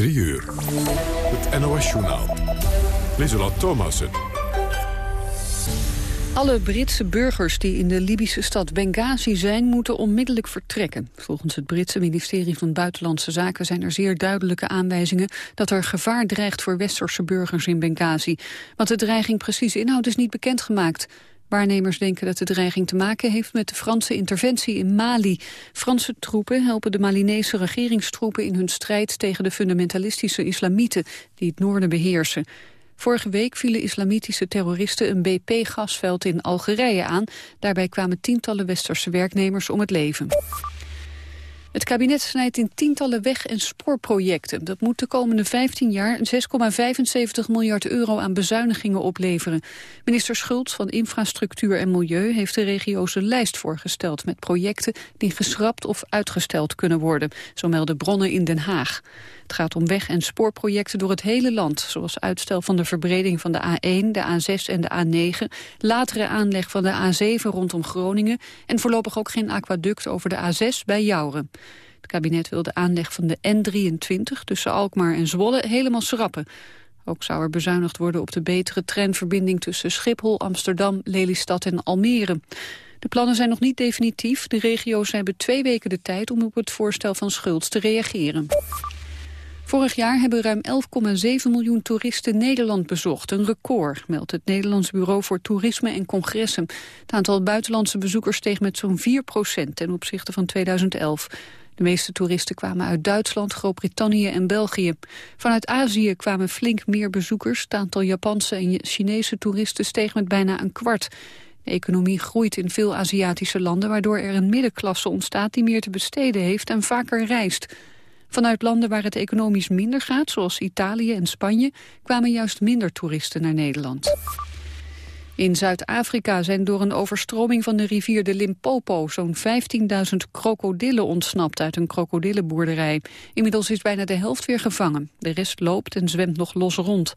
3 uur. Het NOS-journaal. Lieselot Thomassen. Alle Britse burgers die in de Libische stad Benghazi zijn... moeten onmiddellijk vertrekken. Volgens het Britse ministerie van Buitenlandse Zaken... zijn er zeer duidelijke aanwijzingen... dat er gevaar dreigt voor westerse burgers in Benghazi. Wat de dreiging precies inhoudt is niet bekendgemaakt. Waarnemers denken dat de dreiging te maken heeft met de Franse interventie in Mali. Franse troepen helpen de Malinese regeringstroepen in hun strijd tegen de fundamentalistische islamieten die het noorden beheersen. Vorige week vielen islamitische terroristen een BP-gasveld in Algerije aan. Daarbij kwamen tientallen westerse werknemers om het leven. Het kabinet snijdt in tientallen weg- en spoorprojecten. Dat moet de komende 15 jaar 6,75 miljard euro aan bezuinigingen opleveren. Minister Schultz van Infrastructuur en Milieu heeft de regio's een lijst voorgesteld met projecten die geschrapt of uitgesteld kunnen worden, zo melden bronnen in Den Haag. Het gaat om weg- en spoorprojecten door het hele land, zoals uitstel van de verbreding van de A1, de A6 en de A9, latere aanleg van de A7 rondom Groningen en voorlopig ook geen aquaduct over de A6 bij Jouren. Het kabinet wil de aanleg van de N23 tussen Alkmaar en Zwolle helemaal schrappen. Ook zou er bezuinigd worden op de betere treinverbinding tussen Schiphol, Amsterdam, Lelystad en Almere. De plannen zijn nog niet definitief. De regio's hebben twee weken de tijd om op het voorstel van Schultz te reageren. Vorig jaar hebben ruim 11,7 miljoen toeristen Nederland bezocht. Een record, meldt het Nederlands Bureau voor Toerisme en Congressen. Het aantal buitenlandse bezoekers steeg met zo'n 4 procent ten opzichte van 2011. De meeste toeristen kwamen uit Duitsland, Groot-Brittannië en België. Vanuit Azië kwamen flink meer bezoekers. Het aantal Japanse en Chinese toeristen steeg met bijna een kwart. De economie groeit in veel Aziatische landen... waardoor er een middenklasse ontstaat die meer te besteden heeft en vaker reist. Vanuit landen waar het economisch minder gaat, zoals Italië en Spanje, kwamen juist minder toeristen naar Nederland. In Zuid-Afrika zijn door een overstroming van de rivier de Limpopo zo'n 15.000 krokodillen ontsnapt uit een krokodillenboerderij. Inmiddels is bijna de helft weer gevangen. De rest loopt en zwemt nog los rond.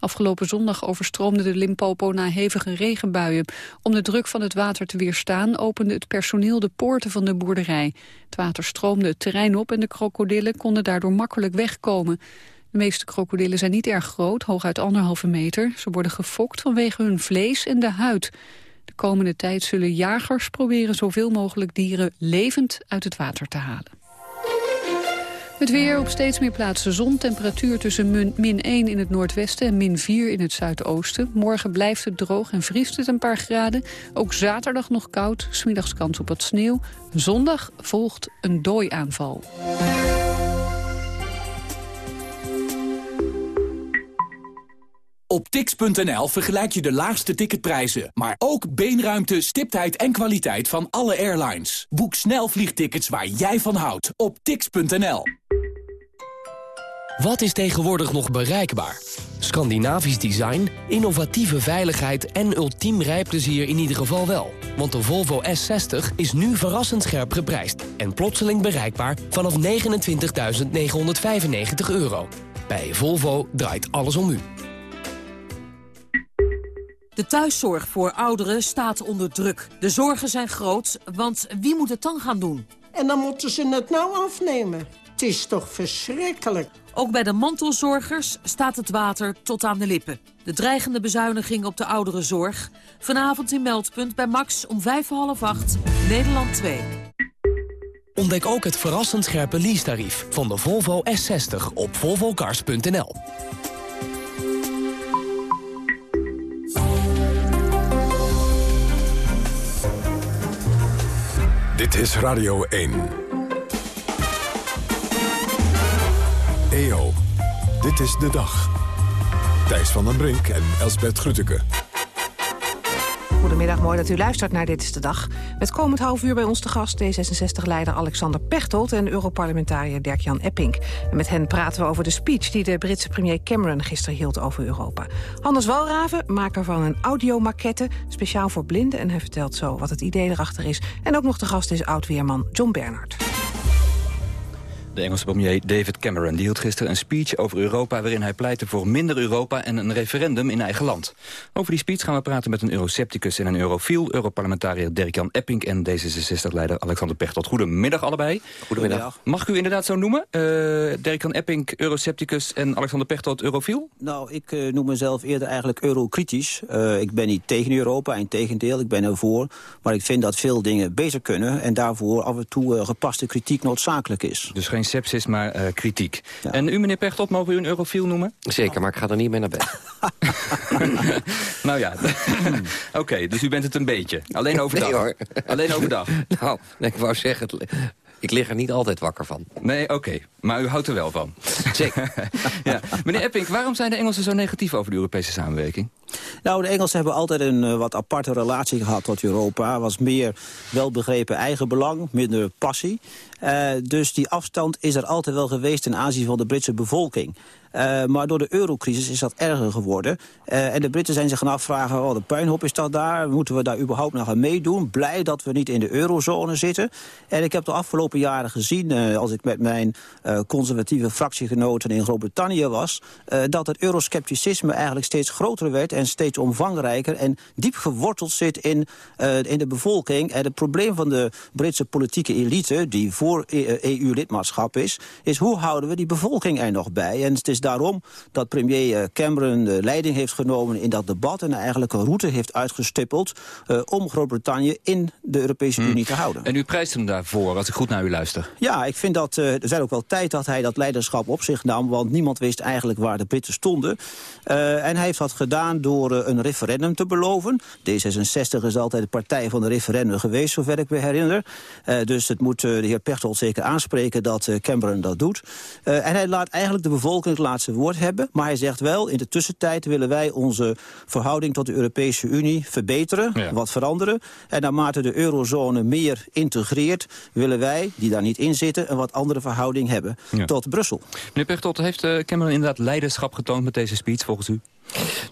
Afgelopen zondag overstroomde de Limpopo na hevige regenbuien. Om de druk van het water te weerstaan opende het personeel de poorten van de boerderij. Het water stroomde het terrein op en de krokodillen konden daardoor makkelijk wegkomen. De meeste krokodillen zijn niet erg groot, hooguit anderhalve meter. Ze worden gefokt vanwege hun vlees en de huid. De komende tijd zullen jagers proberen zoveel mogelijk dieren levend uit het water te halen. Het weer op steeds meer plaatsen zon. Temperatuur tussen min 1 in het noordwesten en min 4 in het zuidoosten. Morgen blijft het droog en vriest het een paar graden. Ook zaterdag nog koud, smiddags kans op wat sneeuw. Zondag volgt een dooiaanval. Op tix.nl vergelijk je de laagste ticketprijzen, maar ook beenruimte, stiptheid en kwaliteit van alle airlines. Boek snel vliegtickets waar jij van houdt op tix.nl. Wat is tegenwoordig nog bereikbaar? Scandinavisch design, innovatieve veiligheid en ultiem rijplezier in ieder geval wel. Want de Volvo S60 is nu verrassend scherp geprijsd... en plotseling bereikbaar vanaf 29.995 euro. Bij Volvo draait alles om u. De thuiszorg voor ouderen staat onder druk. De zorgen zijn groot, want wie moet het dan gaan doen? En dan moeten ze het nou afnemen. Het is toch verschrikkelijk. Ook bij de mantelzorgers staat het water tot aan de lippen. De dreigende bezuiniging op de ouderenzorg. Vanavond in Meldpunt bij Max om vijf half acht, Nederland 2. Ontdek ook het verrassend scherpe leasetarief van de Volvo S60 op volvocars.nl. Dit is Radio 1. EO, dit is de dag. Thijs van den Brink en Elsbert Grütke. Goedemiddag, mooi dat u luistert naar Dit is de Dag. Met komend half uur bij ons te gast D66-leider Alexander Pechtold... en Europarlementariër Dirk-Jan Epping. En met hen praten we over de speech die de Britse premier Cameron gisteren hield over Europa. Hannes Walraven, maker van een audiomaquette, speciaal voor blinden... en hij vertelt zo wat het idee erachter is. En ook nog de gast is oud-weerman John Bernhard. De Engelse premier David Cameron. Die hield gisteren een speech over Europa... waarin hij pleitte voor minder Europa en een referendum in eigen land. Over die speech gaan we praten met een eurocepticus en een eurofiel... Europarlementariër Dirk-Jan Epping en D66-leider Alexander Pechtold. Goedemiddag allebei. Goedemiddag. Mag ik u inderdaad zo noemen? Uh, Dirk-Jan Epping, eurocepticus en Alexander Pechtold, eurofiel? Nou, ik uh, noem mezelf eerder eigenlijk eurokritisch. Uh, ik ben niet tegen Europa, in tegendeel, ik ben ervoor. Maar ik vind dat veel dingen beter kunnen... en daarvoor af en toe gepaste kritiek noodzakelijk is. Dus geen sepsis, maar uh, kritiek. Ja. En u, meneer Pechtold, mogen we u een eurofiel noemen? Zeker, maar ik ga er niet mee naar bed. nou ja, oké, okay, dus u bent het een beetje. Alleen overdag? Nee hoor. Alleen overdag? nou, ik wou zeggen, ik lig er niet altijd wakker van. Nee, oké. Okay. Maar u houdt er wel van. Zeker. ja. Meneer Epping, waarom zijn de Engelsen zo negatief over de Europese samenwerking? Nou, de Engelsen hebben altijd een uh, wat aparte relatie gehad tot Europa. was meer welbegrepen eigenbelang, minder passie. Uh, dus die afstand is er altijd wel geweest ten aanzien van de Britse bevolking. Uh, maar door de eurocrisis is dat erger geworden. Uh, en de Britten zijn zich gaan afvragen, oh, de puinhoop is dat daar? Moeten we daar überhaupt nog aan meedoen? Blij dat we niet in de eurozone zitten. En ik heb de afgelopen jaren gezien, uh, als ik met mijn conservatieve fractiegenoten in Groot-Brittannië was... dat het euroscepticisme eigenlijk steeds groter werd en steeds omvangrijker... en diep geworteld zit in, in de bevolking. En het probleem van de Britse politieke elite, die voor EU-lidmaatschap is... is hoe houden we die bevolking er nog bij? En het is daarom dat premier Cameron de leiding heeft genomen in dat debat... en eigenlijk een route heeft uitgestippeld om Groot-Brittannië in de Europese hmm. Unie te houden. En u prijst hem daarvoor, als ik goed naar u luister. Ja, ik vind dat er zijn ook wel tijd dat hij dat leiderschap op zich nam... want niemand wist eigenlijk waar de Britten stonden. Uh, en hij heeft dat gedaan door een referendum te beloven. D66 is altijd de partij van de referendum geweest, zover ik me herinner. dus het moet de heer Pechtold zeker aanspreken dat Cameron dat doet. en hij laat eigenlijk de bevolking het laatste woord hebben. Maar hij zegt wel, in de tussentijd willen wij onze verhouding tot de Europese Unie verbeteren, ja. wat veranderen. En naarmate de eurozone meer integreert, willen wij, die daar niet in zitten, een wat andere verhouding hebben ja. tot Brussel. Meneer Pechtold, heeft Cameron inderdaad leiderschap getoond met deze speech volgens u?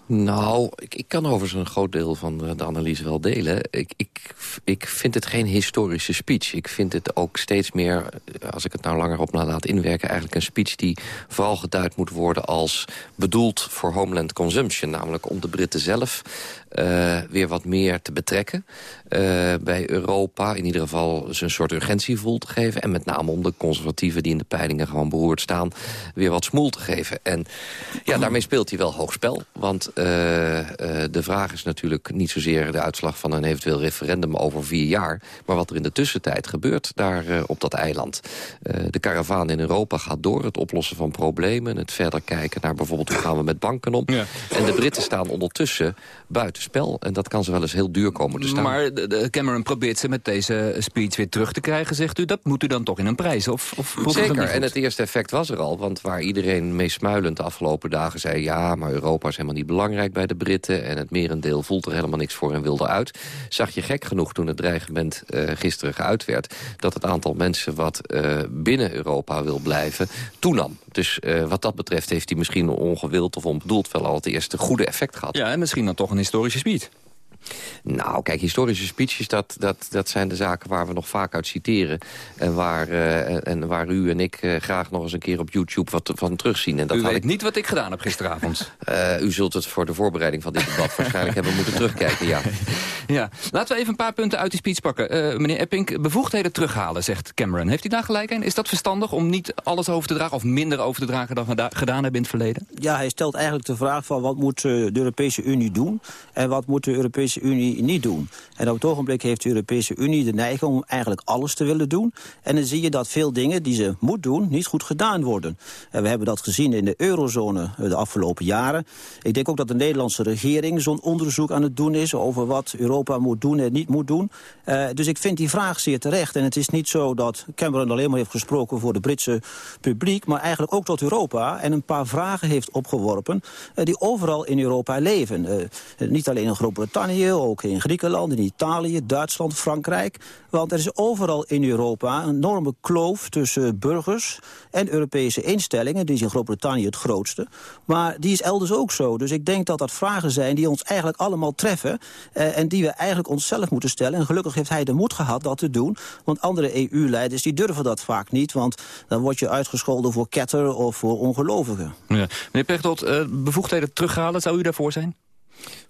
Nou, ik, ik kan overigens een groot deel van de, analyse wel delen. Ik, ik, ik vind het geen historische speech. Ik vind het ook steeds meer, als ik het nou langer op laat inwerken... eigenlijk een speech die vooral geduid moet worden als bedoeld voor homeland consumption. Namelijk om de Britten zelf uh, weer wat meer te betrekken uh, bij Europa. In ieder geval ze een soort urgentiegevoel te geven. En met name om de conservatieven die in de peilingen gewoon beroerd staan... weer wat smoel te geven. En ja, daarmee speelt hij wel hoog spel. Want uh, de vraag is natuurlijk niet zozeer de uitslag van een eventueel referendum over vier jaar... maar wat er in de tussentijd gebeurt daar op dat eiland. de karavaan in Europa gaat door, het oplossen van problemen... het verder kijken naar bijvoorbeeld hoe gaan we met banken om. Ja. En de Britten staan ondertussen buitenspel. En dat kan ze wel eens heel duur komen te staan. Maar Cameron probeert ze met deze speech weer terug te krijgen, zegt u. Dat moet u dan toch in een prijs? Of, of Zeker, en het eerste effect was er al. Want waar iedereen meesmuilend de afgelopen dagen zei... ja, maar Europa helemaal niet belangrijk bij de Britten... en het merendeel voelt er helemaal niks voor en wil eruit... zag je gek genoeg toen het dreigement uh, gisteren geuit werd... dat het aantal mensen wat uh, binnen Europa wil blijven toenam. Dus uh, wat dat betreft heeft hij misschien ongewild of onbedoeld... wel al het eerste goede effect gehad. Ja, en misschien dan toch een historische speech. Nou, kijk, historische speeches, dat, dat, dat zijn de zaken waar we nog vaak uit citeren. En waar, uh, en waar u en ik uh, graag nog eens een keer op YouTube wat van terugzien. En dat u weet ik... niet wat ik gedaan heb gisteravond. Uh, u zult het voor de voorbereiding van dit debat waarschijnlijk hebben moeten terugkijken, ja. ja. Laten we even een paar punten uit die speech pakken. meneer Epping, bevoegdheden terughalen, zegt Cameron. Heeft hij daar gelijk in? Is dat verstandig om niet alles over te dragen... of minder over te dragen dan we gedaan hebben in het verleden? Ja, hij stelt eigenlijk de vraag van wat moet de Europese Unie doen... en wat moet de Europese Unie niet doen. En op het ogenblik heeft de Europese Unie de neiging om eigenlijk alles te willen doen. En dan zie je dat veel dingen die ze moet doen niet goed gedaan worden. En we hebben dat gezien in de eurozone de afgelopen jaren. Ik denk ook dat de Nederlandse regering zo'n onderzoek aan het doen is... over wat Europa moet doen en niet moet doen. Uh, dus ik vind die vraag zeer terecht. En het is niet zo dat Cameron alleen maar heeft gesproken voor de Britse publiek... maar eigenlijk ook tot Europa en een paar vragen heeft opgeworpen... Uh, die overal in Europa leven. Niet alleen in Groot-Brittannië Ook in Griekenland, in Italië, Duitsland, Frankrijk. Want er is overal in Europa een enorme kloof tussen burgers en Europese instellingen. Die is in Groot-Brittannië het grootste. Maar die is elders ook zo. Dus ik denk dat dat vragen zijn die ons eigenlijk allemaal treffen. Eh, en die we eigenlijk onszelf moeten stellen. En gelukkig heeft hij de moed gehad dat te doen. Want andere EU-leiders die durven dat vaak niet. Want dan word je uitgescholden voor ketter of voor ongelovigen. Ja. Meneer Pechtold, uh, bevoegdheden terughalen, zou u daarvoor zijn?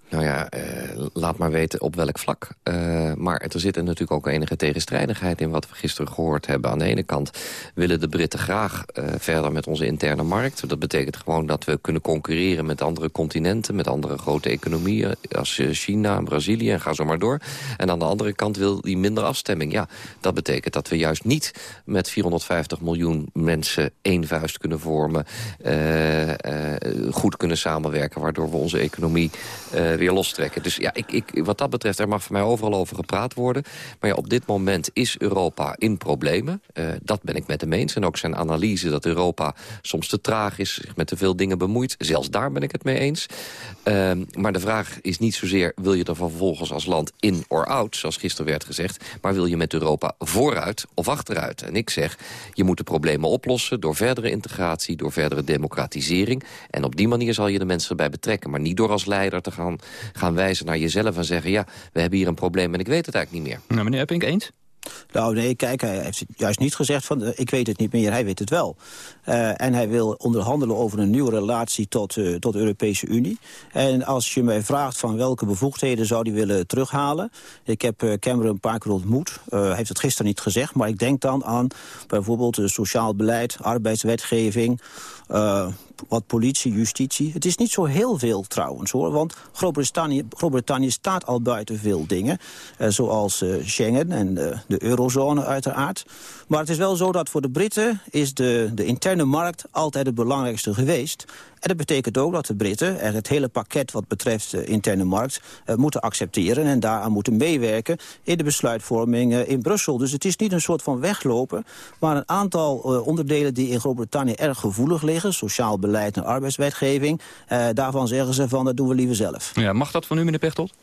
Nou ja, eh, laat maar weten op welk vlak. Uh, maar er zit er natuurlijk ook enige tegenstrijdigheid in... wat we gisteren gehoord hebben. Aan de ene kant willen de Britten graag uh, verder met onze interne markt. Dat betekent gewoon dat we kunnen concurreren met andere continenten... met andere grote economieën als China, Brazilië en ga zo maar door. En aan de andere kant wil die minder afstemming. Ja, dat betekent dat we juist niet met 450 miljoen mensen... één vuist kunnen vormen, goed kunnen samenwerken... waardoor we onze economie weer lostrekken. Dus ja, ik, ik, wat dat betreft, er mag voor mij overal over gepraat worden. Maar ja, op dit moment is Europa in problemen. Uh, dat ben ik met hem eens. En ook zijn analyse dat Europa soms te traag is, zich met te veel dingen bemoeit. Zelfs daar ben ik het mee eens. Uh, maar de vraag is niet zozeer, wil je er vervolgens als land in or out, zoals gisteren werd gezegd, maar wil je met Europa vooruit of achteruit? En ik zeg, je moet de problemen oplossen door verdere integratie, door verdere democratisering. En op die manier zal je de mensen erbij betrekken, maar niet door als leider te gaan gaan wijzen naar jezelf en zeggen... ja, we hebben hier een probleem en ik weet het eigenlijk niet meer. Nou, meneer Epping, eens? Nou nee, kijk, hij heeft juist niet gezegd van uh, ik weet het niet meer, hij weet het wel. Uh, en hij wil onderhandelen over een nieuwe relatie tot, uh, tot de Europese Unie. En als je mij vraagt van welke bevoegdheden zou hij willen terughalen... ik heb Cameron een paar keer ontmoet, hij heeft het gisteren niet gezegd... maar ik denk dan aan bijvoorbeeld sociaal beleid, arbeidswetgeving wat politie, justitie. Het is niet zo heel veel trouwens hoor, want Groot-Brittannië Groot staat al buiten veel dingen. Uh, zoals uh, Schengen en uh, de eurozone uiteraard. Maar het is wel zo dat voor de Britten is de, de interne markt altijd het belangrijkste geweest. En dat betekent ook dat de Britten er het hele pakket wat betreft de interne markt uh, moeten accepteren en daaraan moeten meewerken in de besluitvorming uh, in Brussel. Dus het is niet een soort van weglopen, maar een aantal uh, onderdelen die in Groot-Brittannië erg gevoelig liggen, sociaal beleid en arbeidswetgeving, daarvan zeggen ze van dat doen we liever zelf. Ja, mag dat van u, meneer Pechtold?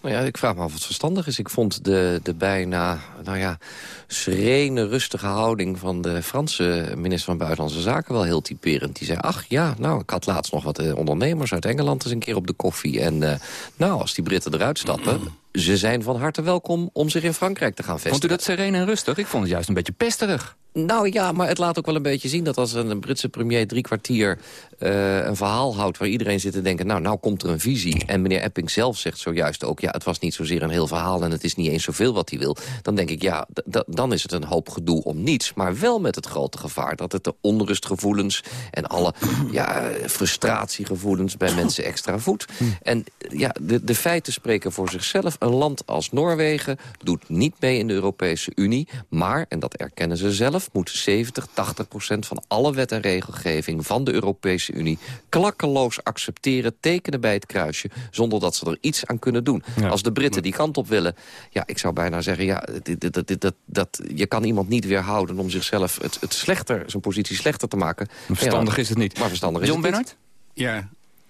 Nou ja, ik vraag me af of het verstandig is. Ik vond de, de bijna, nou ja, serene, rustige houding van de Franse minister van Buitenlandse Zaken wel heel typerend. Die zei, ach ja, nou, ik had laatst nog wat eh, ondernemers uit Engeland eens een keer op de koffie. En uh, nou, als die Britten eruit stappen, ze zijn van harte welkom om zich in Frankrijk te gaan vestigen. Vond u dat sereen en rustig? Ik vond het juist een beetje pesterig. Nou ja, maar het laat ook wel een beetje zien dat als een Britse premier drie kwartier uh, een verhaal houdt waar iedereen zit te denken, nou, nou komt er een visie. En meneer Epping zelf zegt zojuist ook, ja, het was niet zozeer een heel verhaal en het is niet eens zoveel wat hij wil. Dan denk ik, ja, dan is het een hoop gedoe om niets. Maar wel met het grote gevaar dat het de onrustgevoelens en alle ja, frustratiegevoelens bij mensen extra voedt. En ja, de, de feiten spreken voor zichzelf. Een land als Noorwegen doet niet mee in de Europese Unie, maar, en dat erkennen ze zelf, moet 70, 80 procent van alle wet en regelgeving van de Europese Unie klakkeloos accepteren, tekenen bij het kruisje, zonder dat ze er iets aan kunnen doen. Als de Britten die kant op willen, ja, ik zou bijna zeggen, ja, dit, dit, dit, dat, je kan iemand niet weerhouden om zichzelf het, het slechter, zijn positie slechter te maken. Verstandig is het niet. Maar verstandig is John het Bernhard? Ja,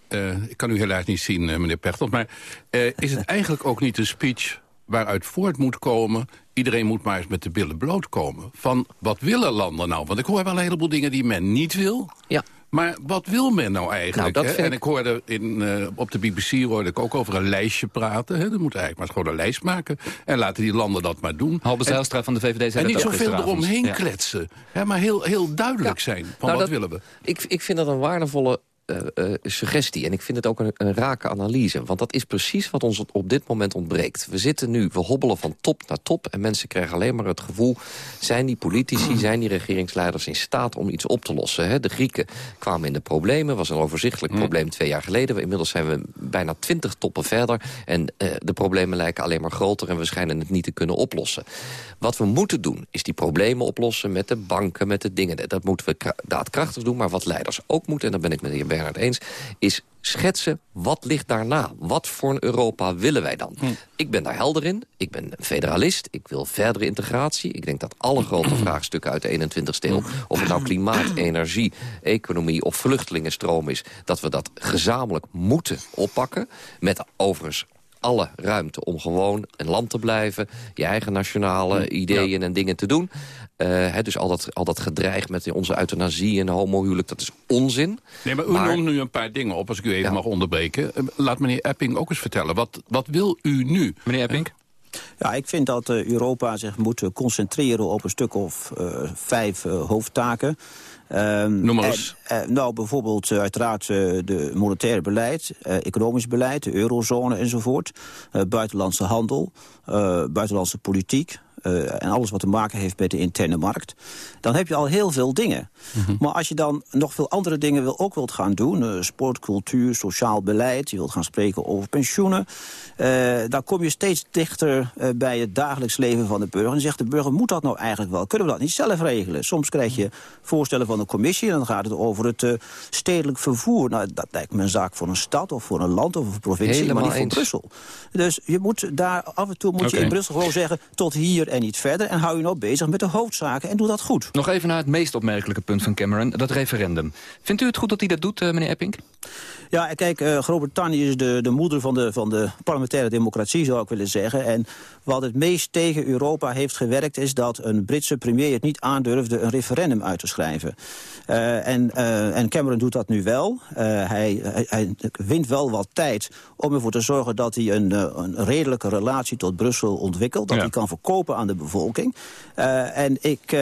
uh, ik kan u helaas niet zien, uh, meneer Pechtold. Maar uh, is het eigenlijk ook niet een speech waaruit voort moet komen... iedereen moet maar eens met de billen bloot komen. Van wat willen landen nou? Want ik hoor wel een heleboel dingen die men niet wil. Ja. Maar wat wil men nou eigenlijk? Nou, hè? En ik hoorde in, uh, op de BBC hoorde ik ook over een lijstje praten. Hè? Dan moet eigenlijk maar gewoon een lijst maken. En laten die landen dat maar doen. Halbe Zijlstra van de VVD zei En niet zoveel eromheen ja. kletsen. Hè? Maar heel, heel duidelijk ja. zijn van nou, wat dat, willen we. Ik, ik vind dat een waardevolle uh, uh, suggestie. En ik vind het ook een, een, rake analyse. Want dat is precies wat ons op dit moment ontbreekt. We zitten nu, we hobbelen van top naar top... en mensen krijgen alleen maar het gevoel... zijn die politici, zijn die regeringsleiders in staat om iets op te lossen? Hè? De Grieken kwamen in de problemen. was een overzichtelijk probleem twee jaar geleden. Inmiddels zijn we bijna twintig toppen verder. En uh, de problemen lijken alleen maar groter... en we schijnen het niet te kunnen oplossen. Wat we moeten doen, is die problemen oplossen... met de banken, met de dingen. Dat moeten we daadkrachtig doen. Maar wat leiders ook moeten, en daar ben ik met de heer Eens... is schetsen wat ligt daarna. Wat voor een Europa willen wij dan? Hm. Ik ben daar helder in. Ik ben federalist. Ik wil verdere integratie. Ik denk dat alle grote vraagstukken uit de 21ste eeuw... of het nou klimaat, energie, economie of vluchtelingenstroom is... dat we dat gezamenlijk moeten oppakken. Met overigens alle ruimte om gewoon een land te blijven... je eigen nationale ideeën en dingen te doen. Uh, dus al dat, al dat gedreig met onze euthanasie en homohuwelijk, dat is onzin. Nee, maar u noemt nu een paar dingen op, als ik u even mag onderbreken. Eh, laat meneer Epping ook eens vertellen. Wat, wat wil u nu? Meneer Epping? Ja, ik vind dat Europa zich moet concentreren op een stuk of uh, vijf uh, hoofdtaken. Um, Noem maar eens. En, nou, bijvoorbeeld uiteraard de monetaire beleid, economisch beleid, de eurozone enzovoort. buitenlandse handel, buitenlandse politiek, uh, en alles wat te maken heeft met de interne markt... dan heb je al heel veel dingen. Mm -hmm. Maar als je dan nog veel andere dingen wil, ook wilt gaan doen... Uh, sport, cultuur, sociaal beleid, je wilt gaan spreken over pensioenen... Uh, dan kom je steeds dichter bij het dagelijks leven van de burger. En zegt de burger, moet dat nou eigenlijk wel? Kunnen we dat niet zelf regelen? Soms krijg je voorstellen van de commissie... en dan gaat het over het stedelijk vervoer. Nou, dat lijkt me een zaak voor een stad of voor een land of een provincie... Helemaal maar niet voor. Brussel. Dus je moet daar af en toe moet je in Brussel gewoon zeggen... tot hier en niet verder. En hou je nou bezig met de hoofdzaken en doe dat goed. Nog even naar het meest opmerkelijke punt van Cameron, dat referendum. Vindt u het goed dat hij dat doet, eh, meneer Epping? Ja, en kijk, uh, Groot-Brittannië is de, de moeder van de, van de parlementaire democratie, zou ik willen zeggen. En wat het meest tegen Europa heeft gewerkt... is dat een Britse premier het niet aandurfde een referendum uit te schrijven. Uh, en, uh, en Cameron doet dat nu wel. Hij, hij, hij, wint wel wat tijd om ervoor te zorgen dat hij een, een redelijke relatie tot Brussel ontwikkelt. Dat Ja. hij kan verkopen aan de bevolking. En ik,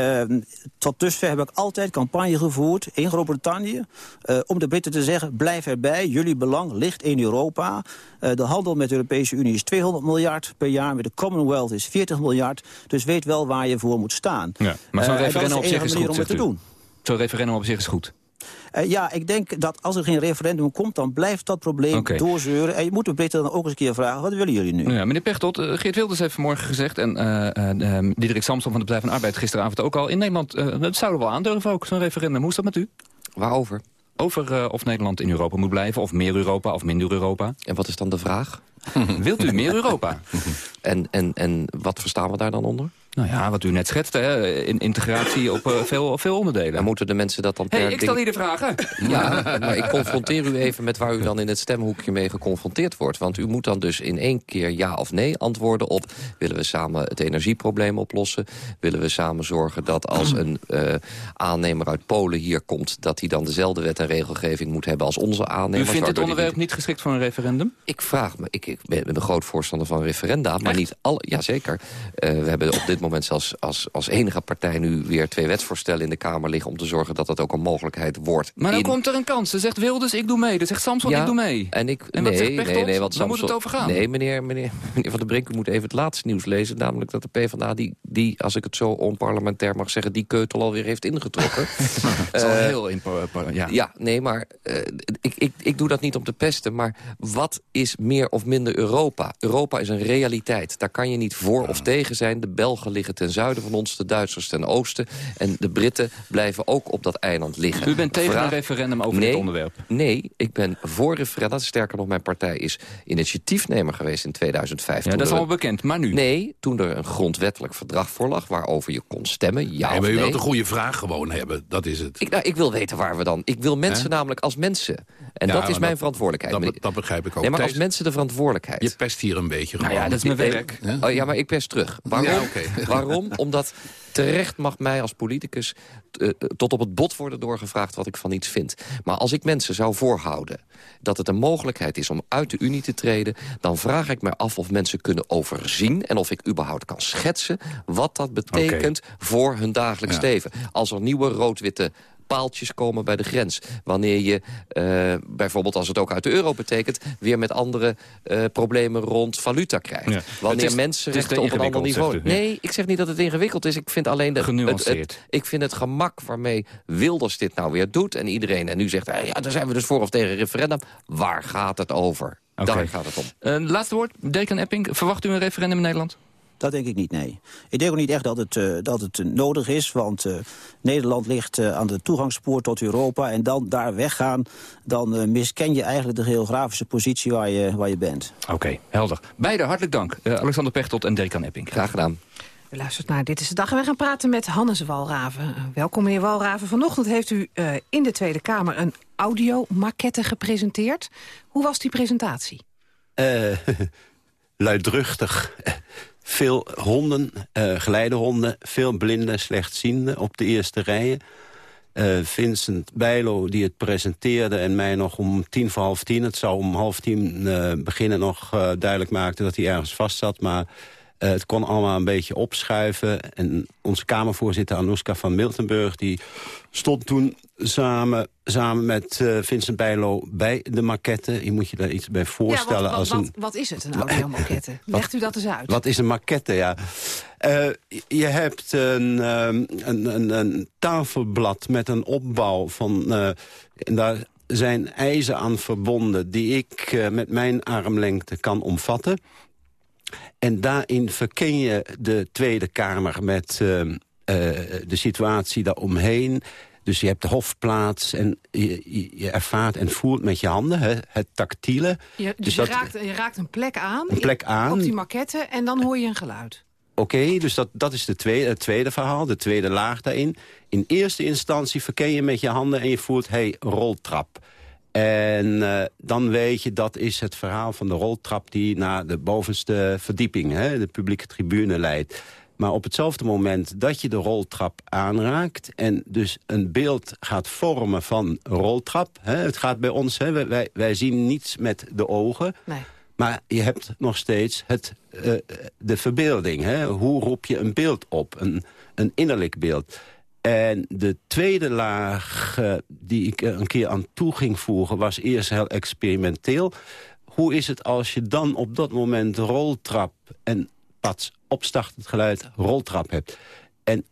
tot dusver heb ik altijd campagne gevoerd in Groot-Brittannië... Om de Britten te zeggen, blijf erbij, jullie belang ligt in Europa. De handel met de Europese Unie is 200 miljard per jaar, met de Commonwealth is 40 miljard. Dus weet wel waar je voor moet staan. Ja, maar zo'n en referendum op zich is goed, om het te doen. Zo'n referendum op zich is goed. Uh, ja, ik denk dat als er geen referendum komt, dan blijft dat probleem doorzeuren. En je moet de Britten dan ook eens een keer vragen, wat willen jullie nu? Ja, meneer Pechtold, eh, Geert Wilders heeft vanmorgen gezegd... en eh eh, eh, Diederik Samson van de Partij van Arbeid gisteravond ook al... in Nederland, eh dat zouden we wel aandurven ook, zo'n referendum. Hoe is dat met u? Waarover? Over eh, of Nederland in Europa moet blijven, of meer Europa, of minder Europa. En wat is dan de vraag? Wilt u meer Europa? En, en, en wat verstaan we daar dan onder? Nou ja, wat u net schetste, hè, in integratie op eh, veel, veel onderdelen. En moeten de mensen dat dan per hey, ik stel ding- hier de vragen. Ja, maar ik confronteer u even met waar u dan in het stemhoekje mee geconfronteerd wordt. Want u moet dan dus in één keer ja of nee antwoorden op... willen we samen het energieprobleem oplossen? Willen we samen zorgen dat als een eh, aannemer uit Polen hier komt... dat hij dan dezelfde wet en regelgeving moet hebben als onze U aannemers? vindt die onderwerp niet geschikt voor een referendum? Ik vraag me, ik, ik ben een groot voorstander van referenda, maar Echt? niet alle. Jazeker. Uh, we hebben op dit moment zelfs als, als enige partij nu weer twee wetsvoorstellen in de Kamer liggen... om te zorgen dat dat ook een mogelijkheid wordt. Maar dan in- komt er een kans. Dan zegt Wilders, ik doe mee. Dan zegt Samson, ik doe mee. En, ik, En wat nee, zegt nee, nee, want Waar moet Samson- het over gaan? Nee, meneer, meneer, meneer Van der Brink, u moet even het laatste nieuws lezen. Namelijk dat de PvdA, die, die als ik het zo onparlementair mag zeggen... die keutel alweer heeft ingetrokken. Het is al Eh, heel... In, ja. ja, nee, maar eh, ik, ik, ik doe dat niet om te pesten. Maar wat is meer of minder Europa? Europa is een realiteit. Daar kan je niet voor of tegen zijn. De Belgen liggen ten zuiden van ons, de Duitsers ten oosten. En de Britten blijven ook op dat eiland liggen. U bent tegen Vraag- een referendum over nee, dit onderwerp. Nee, ik ben voor referenda. Sterker nog, mijn partij is initiatiefnemer geweest in 2005. Ja, dat is allemaal bekend. Maar nu? Nee, toen er een grondwettelijk verdrag voor lag... waarover je kon stemmen, ja Nee, of maar u nee. wilt een goede vraag gewoon hebben. Dat is het. Ik, nou, ik wil weten waar we dan... Ik wil mensen namelijk als mensen. En Ja, dat is mijn dat- verantwoordelijkheid. Dat, begrijp ik ook. nee, maar als mensen de verantwoordelijkheid... Je pest hier een beetje gewoon. Nou ja, dat is mijn Nee, werk. Hè? Oh, ja, maar ik pest terug. Waarom? Ja, oké. Waarom? Omdat terecht mag mij als politicus eh, tot op het bot worden doorgevraagd wat ik van iets vind. Maar als ik mensen zou voorhouden dat het een mogelijkheid is om uit de Unie te treden... dan vraag ik me af of mensen kunnen overzien... en of ik überhaupt kan schetsen wat dat betekent voor hun dagelijks Ja. leven. Als er nieuwe rood-witte paaltjes komen bij de grens. Wanneer je, eh, bijvoorbeeld als het ook uit de euro betekent... weer met andere eh, problemen rond valuta krijgt. Ja. Wanneer is- mensenrechten op een ander niveau... zegt u, ja. Nee, ik zeg niet dat het ingewikkeld is. Ik vind alleen de, het- het- ik vind het gemak waarmee Wilders dit nou weer doet... en iedereen en nu zegt, eh, ja, daar zijn we dus voor of tegen referendum. Waar gaat het over? Daar gaat het om. Eh, laatste woord, Dirk en Epping. Verwacht u een referendum in Nederland? Dat denk ik niet, nee. Ik denk ook niet echt dat het, eh, dat het nodig is, want eh, Nederland ligt eh, aan de toegangspoort tot Europa... en dan daar weggaan, dan misken je eigenlijk de geografische positie waar je, waar je bent. Oké, helder. Beide hartelijk dank. Alexander Pechtold en Dirk-Jan Epping. Graag gedaan. U luistert naar Dit is de Dag en wij gaan praten met Hannes Walraven. Welkom meneer Walraven. Vanochtend heeft u uh, in de Tweede Kamer een audiomaquette gepresenteerd. Hoe was die presentatie? Uh, luidruchtig. Veel honden, uh, geleidehonden, veel blinden, slechtzienden op de eerste rijen. Uh, Vincent Bijlo die het presenteerde en mij nog om tien voor half tien... het zou om half tien uh, beginnen nog duidelijk maakte dat hij ergens vast zat... maar het kon allemaal een beetje opschuiven. En onze Kamervoorzitter Anouska van Miltenburg... die stond toen samen, samen met uh, Vincent Bijlo bij de maquette. Je moet je daar iets bij voorstellen. Ja, wat, wat, als een... wat, is het, een audiomaquette? Legt u dat eens uit. Wat is een maquette, ja. Uh, je hebt een, um, een, een, een, tafelblad met een opbouw van... Uh, en daar zijn eisen aan verbonden die ik met mijn armlengte kan omvatten. En daarin verken je de Tweede Kamer met uh, uh, de situatie daaromheen. Dus je hebt de hofplaats en je, je, ervaart en voelt met je handen hè, het tactiele. Je, dus, dus je, dat, raakt, je, raakt, een plek aan, een plek aan op die maquette en dan hoor je een geluid. Oké, okay, dus dat, dat is de tweede, het tweede verhaal, de tweede laag daarin. In eerste instantie verken je met je handen en je voelt, hey, roltrap. En uh, dan weet je, dat is het verhaal van de roltrap... die naar de bovenste verdieping, hè, de publieke tribune, leidt. Maar op hetzelfde moment dat je de roltrap aanraakt... en dus een beeld gaat vormen van roltrap... Hè, het gaat bij ons, hè, wij, wij zien niets met de ogen... Nee. Maar je hebt nog steeds het, uh, de verbeelding. Hè? Hoe roep je een beeld op, een, een innerlijk beeld... En de tweede laag uh, die ik een keer aan toe ging voegen... was eerst heel experimenteel. Hoe is het als je dan op dat moment roltrap en pats opstartend geluid roltrap hebt? En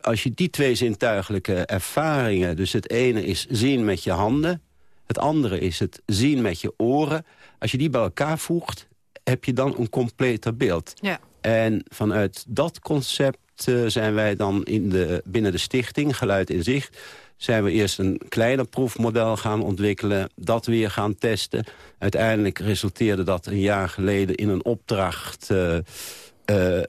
als je die twee zintuigelijke ervaringen... dus het ene is zien met je handen... het andere is het zien met je oren... als je die bij elkaar voegt, heb je dan een completer beeld. Ja. En vanuit dat concept zijn wij dan in de, binnen de stichting Geluid in Zicht... zijn we eerst een kleiner proefmodel gaan ontwikkelen, dat weer gaan testen. Uiteindelijk resulteerde dat een jaar geleden in een opdracht... Uh, uh, uh,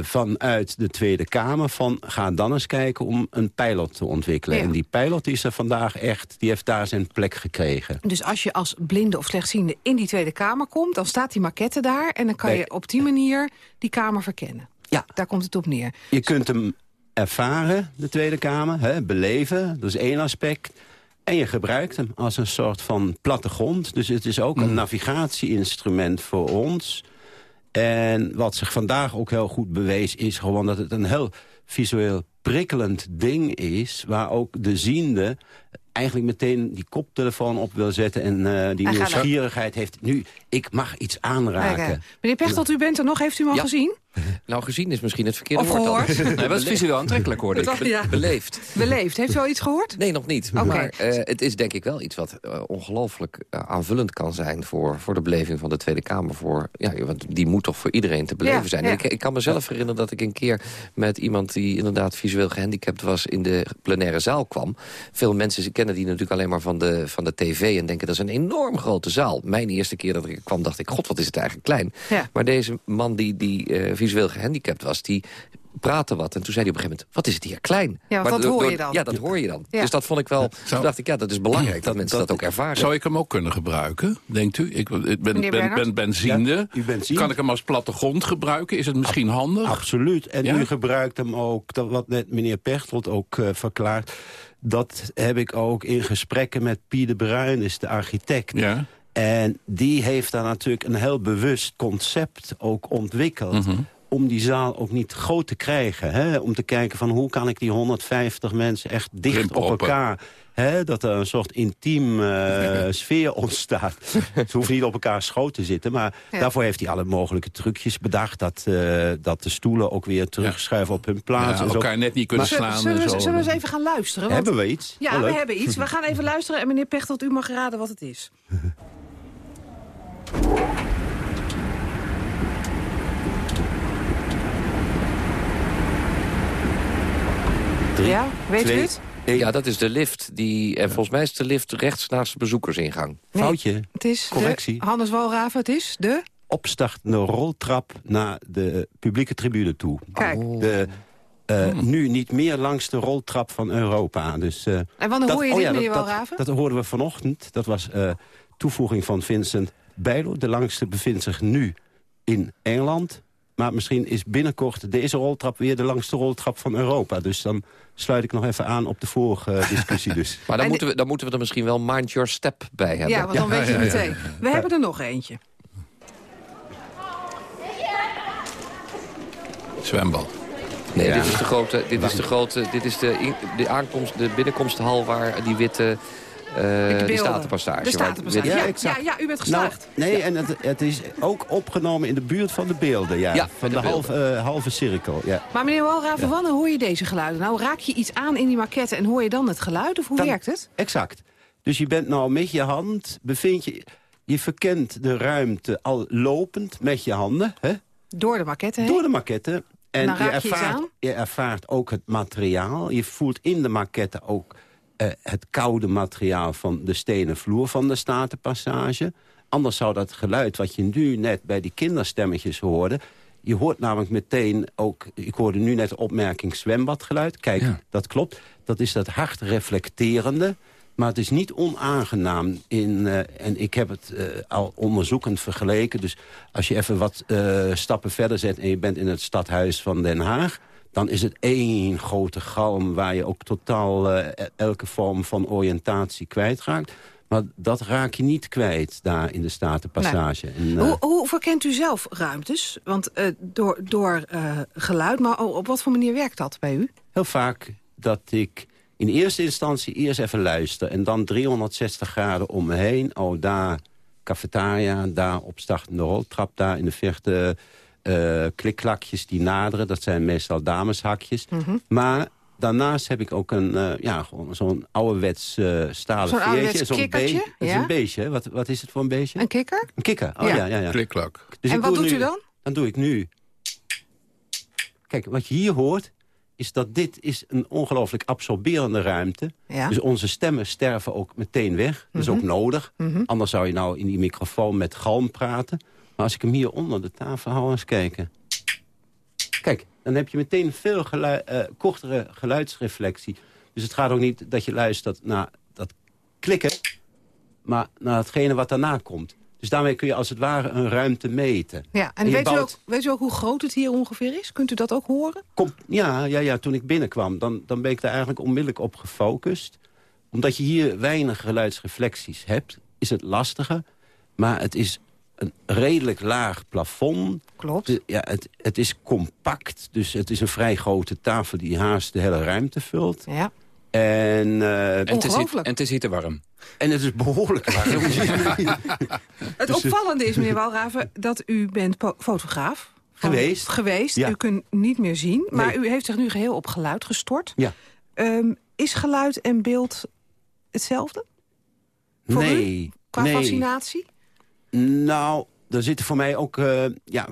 vanuit de Tweede Kamer van ga dan eens kijken om een pilot te ontwikkelen. Ja. En die pilot is er vandaag echt, die heeft daar zijn plek gekregen. Dus als je als blinde of slechtziende in die Tweede Kamer komt, dan staat die maquette daar en dan kan nee. je op die manier die Kamer verkennen. Ja. Daar komt het op neer. Je kunt hem ervaren, de Tweede Kamer, hè, beleven, dat is één aspect. En je gebruikt hem als een soort van plattegrond. Dus het is ook een navigatieinstrument voor ons. En wat zich vandaag ook heel goed bewees... is gewoon dat het een heel visueel prikkelend ding is... waar ook de ziende eigenlijk meteen die koptelefoon op wil zetten... en uh, die nieuwsgierigheid heeft. Nu, ik mag iets aanraken. Meneer Pechtold, u bent er nog. Heeft u hem al ja. gezien? Nou, gezien is misschien het verkeerde of woord. gehoord? Nee, was visueel aantrekkelijk, hoorde ik. Be ja. Beleefd. Beleefd. Heeft u al iets gehoord? Nee, nog niet. Okay. Maar uh, het is denk ik wel iets wat uh, ongelooflijk uh, aanvullend kan zijn... Voor, voor de beleving van de Tweede Kamer. Voor, ja, want die moet toch voor iedereen te beleven ja, zijn. Ja. Ik, ik, kan mezelf herinneren dat ik een keer met iemand... die inderdaad visueel gehandicapt was... in de plenaire zaal kwam. Veel mensen kennen die natuurlijk alleen maar van de, van de tv... en denken dat is een enorm grote zaal. Mijn eerste keer dat ik kwam dacht ik... god, wat is het eigenlijk klein. Maar deze man die, die visueel gehandicapt was, die praatte wat. En toen zei hij op een gegeven moment, wat is het hier klein. Ja, maar dat door, hoor je dan. Ja, dat hoor je dan. Ja. Dus dat vond ik wel, toen dacht ik, ja, dat is belangrijk dat, dat mensen dat, dat, ook ervaren. Zou ik hem ook kunnen gebruiken, denkt u? Ik, ik ben, ben, ben, ben ziende. Ja, bent kan ik hem als plattegrond gebruiken? Is het misschien Ab handig? Absoluut. En ja? u gebruikt hem ook, dat wat net meneer Pechtold ook uh, verklaart... dat heb ik ook in gesprekken met Pieter Bruin, is de architect... Ja. En die heeft daar natuurlijk een heel bewust concept ook ontwikkeld... Mm -hmm om die zaal ook niet groot te krijgen. Hè? Om te kijken van hoe kan ik die 150 mensen echt dicht Rimp op elkaar... Hè? dat er een soort intiem uh, sfeer ontstaat. Ze hoeven niet op elkaar schoot te zitten. Maar ja. daarvoor heeft hij alle mogelijke trucjes bedacht. Dat, uh, dat de stoelen ook weer terugschuiven op hun plaats. Ja, en elkaar zo. net niet kunnen maar, slaan. Zullen, en zo. zullen we eens even gaan luisteren? Want... Hebben we iets? Ja, we hebben iets. We gaan even luisteren. En meneer Pechtold, u mag raden wat het is. Drie, ja, weet twee, u het? Één. Ja, dat is de lift. Die, en volgens mij is de lift rechts naast de bezoekersingang. Nee, Foutje. Het is Correctie. De, Hannes Walraven, het is de... Opstartende roltrap naar de publieke tribune toe. Kijk. De, uh, hmm. Nu niet meer langs de roltrap van Europa. Dus, uh, en wanneer hoor je oh dit, ja, meneer dat, Walraven? Dat, dat hoorden we vanochtend. Dat was uh, toevoeging van Vincent Bijlo. De langste bevindt zich nu in Engeland. Maar misschien is binnenkort deze roltrap weer de langste roltrap van Europa. Dus dan sluit ik nog even aan op de vorige discussie dus. Maar dan moeten, we, dan moeten we er misschien wel mind your step bij hebben. Ja, want dan weet je ja, ja, meteen. We hebben er nog eentje. Zwembad. Nee, Ja. dit is de grote, dit is de grote, dit is de, in- de aankomst, de binnenkomsthal waar die witte, die beelden. statenpassage. De statenpassage. Ja, Ja, ja, ja, u bent Nou, geslaagd. nee, en het, het is ook opgenomen in de buurt van de beelden. Ja, Ja, van de de, halve, eh, halve cirkel. Ja. Maar meneer Walraven, wanneer hoor je deze geluiden? Nou, raak je iets aan in die maquette en hoor je dan het geluid? Of hoe Dan- werkt het? Exact. Dus je bent nou met je hand, bevind je... Je verkent de ruimte al lopend met je handen. Hè? Door de maquette heen? Door de maquette. En dan je raak je iets ervaart, aan? je ervaart ook het materiaal. Je voelt in de maquette ook eh, het koude materiaal van de stenen vloer van de Statenpassage. Anders zou dat geluid wat je nu net bij die kinderstemmetjes hoorde... Je hoort namelijk meteen ook... Ik hoorde nu net de opmerking zwembadgeluid. Kijk, Ja. dat klopt. Dat is dat hard reflecterende. Maar het is niet onaangenaam. In, eh, en ik heb het eh, al onderzoekend vergeleken. Dus als je even wat stappen verder zet... en je bent in het stadhuis van Den Haag... dan is het één grote galm waar je ook totaal eh, elke vorm van oriëntatie kwijtraakt. Maar dat raak je niet kwijt daar in de Statenpassage. En, eh, Hoe, hoe verkent u zelf ruimtes? Want eh, door, door geluid, maar op wat voor manier werkt dat bij u? heel vaak dat ik in eerste instantie eerst even luister... en dan 360 graden om me heen. Oh, daar cafetaria, daar opstartende roltrap, daar in de verte... eh klikklakjes die naderen, dat zijn meestal dameshakjes. Mhm. Maar daarnaast heb ik ook een, eh, ja, gewoon zo'n ouderwets eh stalen Zo'n ouderwets veertje. beestje. Dat is een beestje, hè? Wat, wat is het voor een beestje? Een kikker? Een kikker, oh Ja. ja, ja, ja. Klikklak. Dus en wat doe doet nu- u dan? Dan doe ik nu... Kijk, wat je hier hoort, is dat dit is een ongelooflijk absorberende ruimte. Ja. Dus onze stemmen sterven ook meteen weg. Dat is ook nodig. Mhm. Anders zou je nou in die microfoon met galm praten. Maar als ik hem hier onder de tafel hou, eens kijken. Kijk, dan heb je meteen veel eh, kortere geluidsreflectie. Dus het gaat ook niet dat je luistert naar dat klikken... maar naar hetgene wat daarna komt. Dus daarmee kun je als het ware een ruimte meten. Ja, en je weet, u bouwt- ook, weet u ook hoe groot het hier ongeveer is? Kunt u dat ook horen? Kom, ja, ja, ja, toen ik binnenkwam, dan, dan ben ik daar eigenlijk onmiddellijk op gefocust. Omdat je hier weinig geluidsreflecties hebt, is het lastiger. Maar het is een redelijk laag plafond. Klopt. De- ja, het, het is compact, dus het is een vrij grote tafel... die haast de hele ruimte vult. Ja. En, eh, En het, is en het is hier te warm. en het is behoorlijk warm. Het Dus, eh, opvallende is, meneer Walraven, dat u bent fotograaf. Geweest. Geweest. Ja. U kunt niet meer zien. Maar Nee. u heeft zich nu geheel op geluid gestort. Ja. Ehm, is geluid en beeld hetzelfde? Voor nee, Qua nee. fascinatie? Nou, er zitten voor mij ook... eh, ja,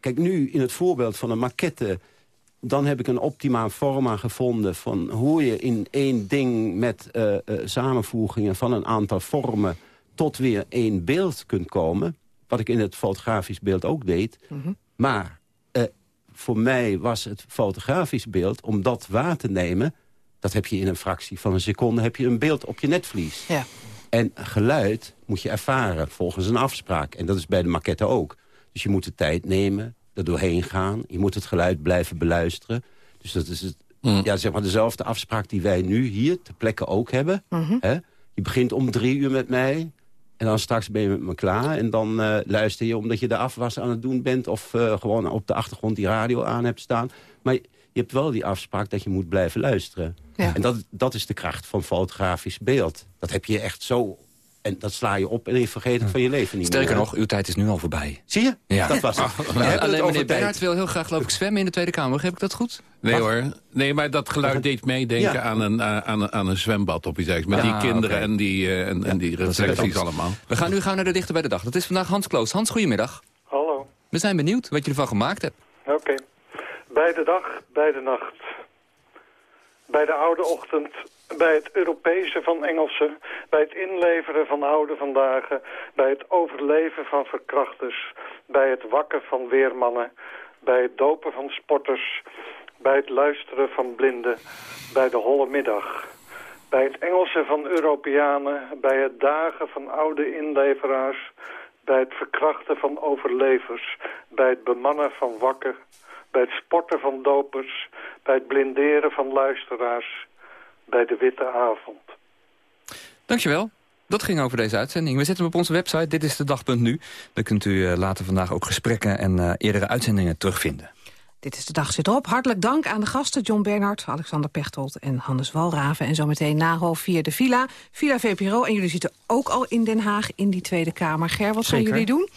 kijk, nu in het voorbeeld van een maquette... dan heb ik een optimaal forma gevonden... van hoe je in één ding met eh, eh, samenvoegingen van een aantal vormen... tot weer één beeld kunt komen. Wat ik in het fotografisch beeld ook deed. Maar eh, voor mij was het fotografisch beeld... om dat waar te nemen... dat heb je in een fractie van een seconde... heb je een beeld op je netvlies. Ja. En geluid moet je ervaren volgens een afspraak. En dat is bij de maquette ook. Dus je moet de tijd nemen, er doorheen gaan. Je moet het geluid blijven beluisteren. Dus dat is het, ja, zeg maar dezelfde afspraak die wij nu hier ter plekke ook hebben. Hè? Je begint om drie uur met mij. En dan straks ben je met me klaar. En dan eh, luister je omdat je de afwas aan het doen bent... of eh, gewoon op de achtergrond die radio aan hebt staan. Maar je hebt wel die afspraak dat je moet blijven luisteren. Ja. En dat, dat is de kracht van fotografisch beeld. Dat heb je echt zo... En dat sla je op en je vergeet het van je leven niet Sterker meer. nog, uw tijd is nu al voorbij. Zie je? Ja. Dat was het. Alleen over meneer. Bernhard wil heel graag geloof ik zwemmen in de Tweede Kamer. Heb ik dat goed? Nee hoor. Nee, maar dat geluid deed meedenken Ja. aan, een, aan, een, aan een zwembad op iets Met Ja, die kinderen en die, eh, en, en die reflecties allemaal. We gaan nu gaan naar de dichter bij de dag. Dat is vandaag Hans Kloos. Hans, goedemiddag. Hallo. We zijn benieuwd wat je ervan gemaakt hebt. Oké. Bij de dag, bij de nacht. Bij de oude ochtend, bij het Europese van Engelsen, bij het inleveren van oude vandaag, bij het overleven van verkrachters, bij het wakken van weermannen, bij het dopen van sporters, bij het luisteren van blinden, bij de holle middag. Bij het Engelse van Europeanen, bij het dagen van oude inleveraars, bij het verkrachten van overlevers, bij het bemannen van wakken, bij het sporten van dopers, bij het blinderen van luisteraars, bij de witte avond. Dankjewel. Dat ging over deze uitzending. We zetten hem op onze website, dit is de dag.nu. Daar kunt u eh, later vandaag ook gesprekken en uh, eerdere uitzendingen terugvinden. Dit is de dag zit erop. Hartelijk dank aan de gasten John Bernhard, Alexander Pechtold en Hannes Walraven. En zometeen na half vier de Villa, Villa VPRO. En jullie zitten ook al in Den Haag in die Tweede Kamer. Ger, wat gaan jullie doen?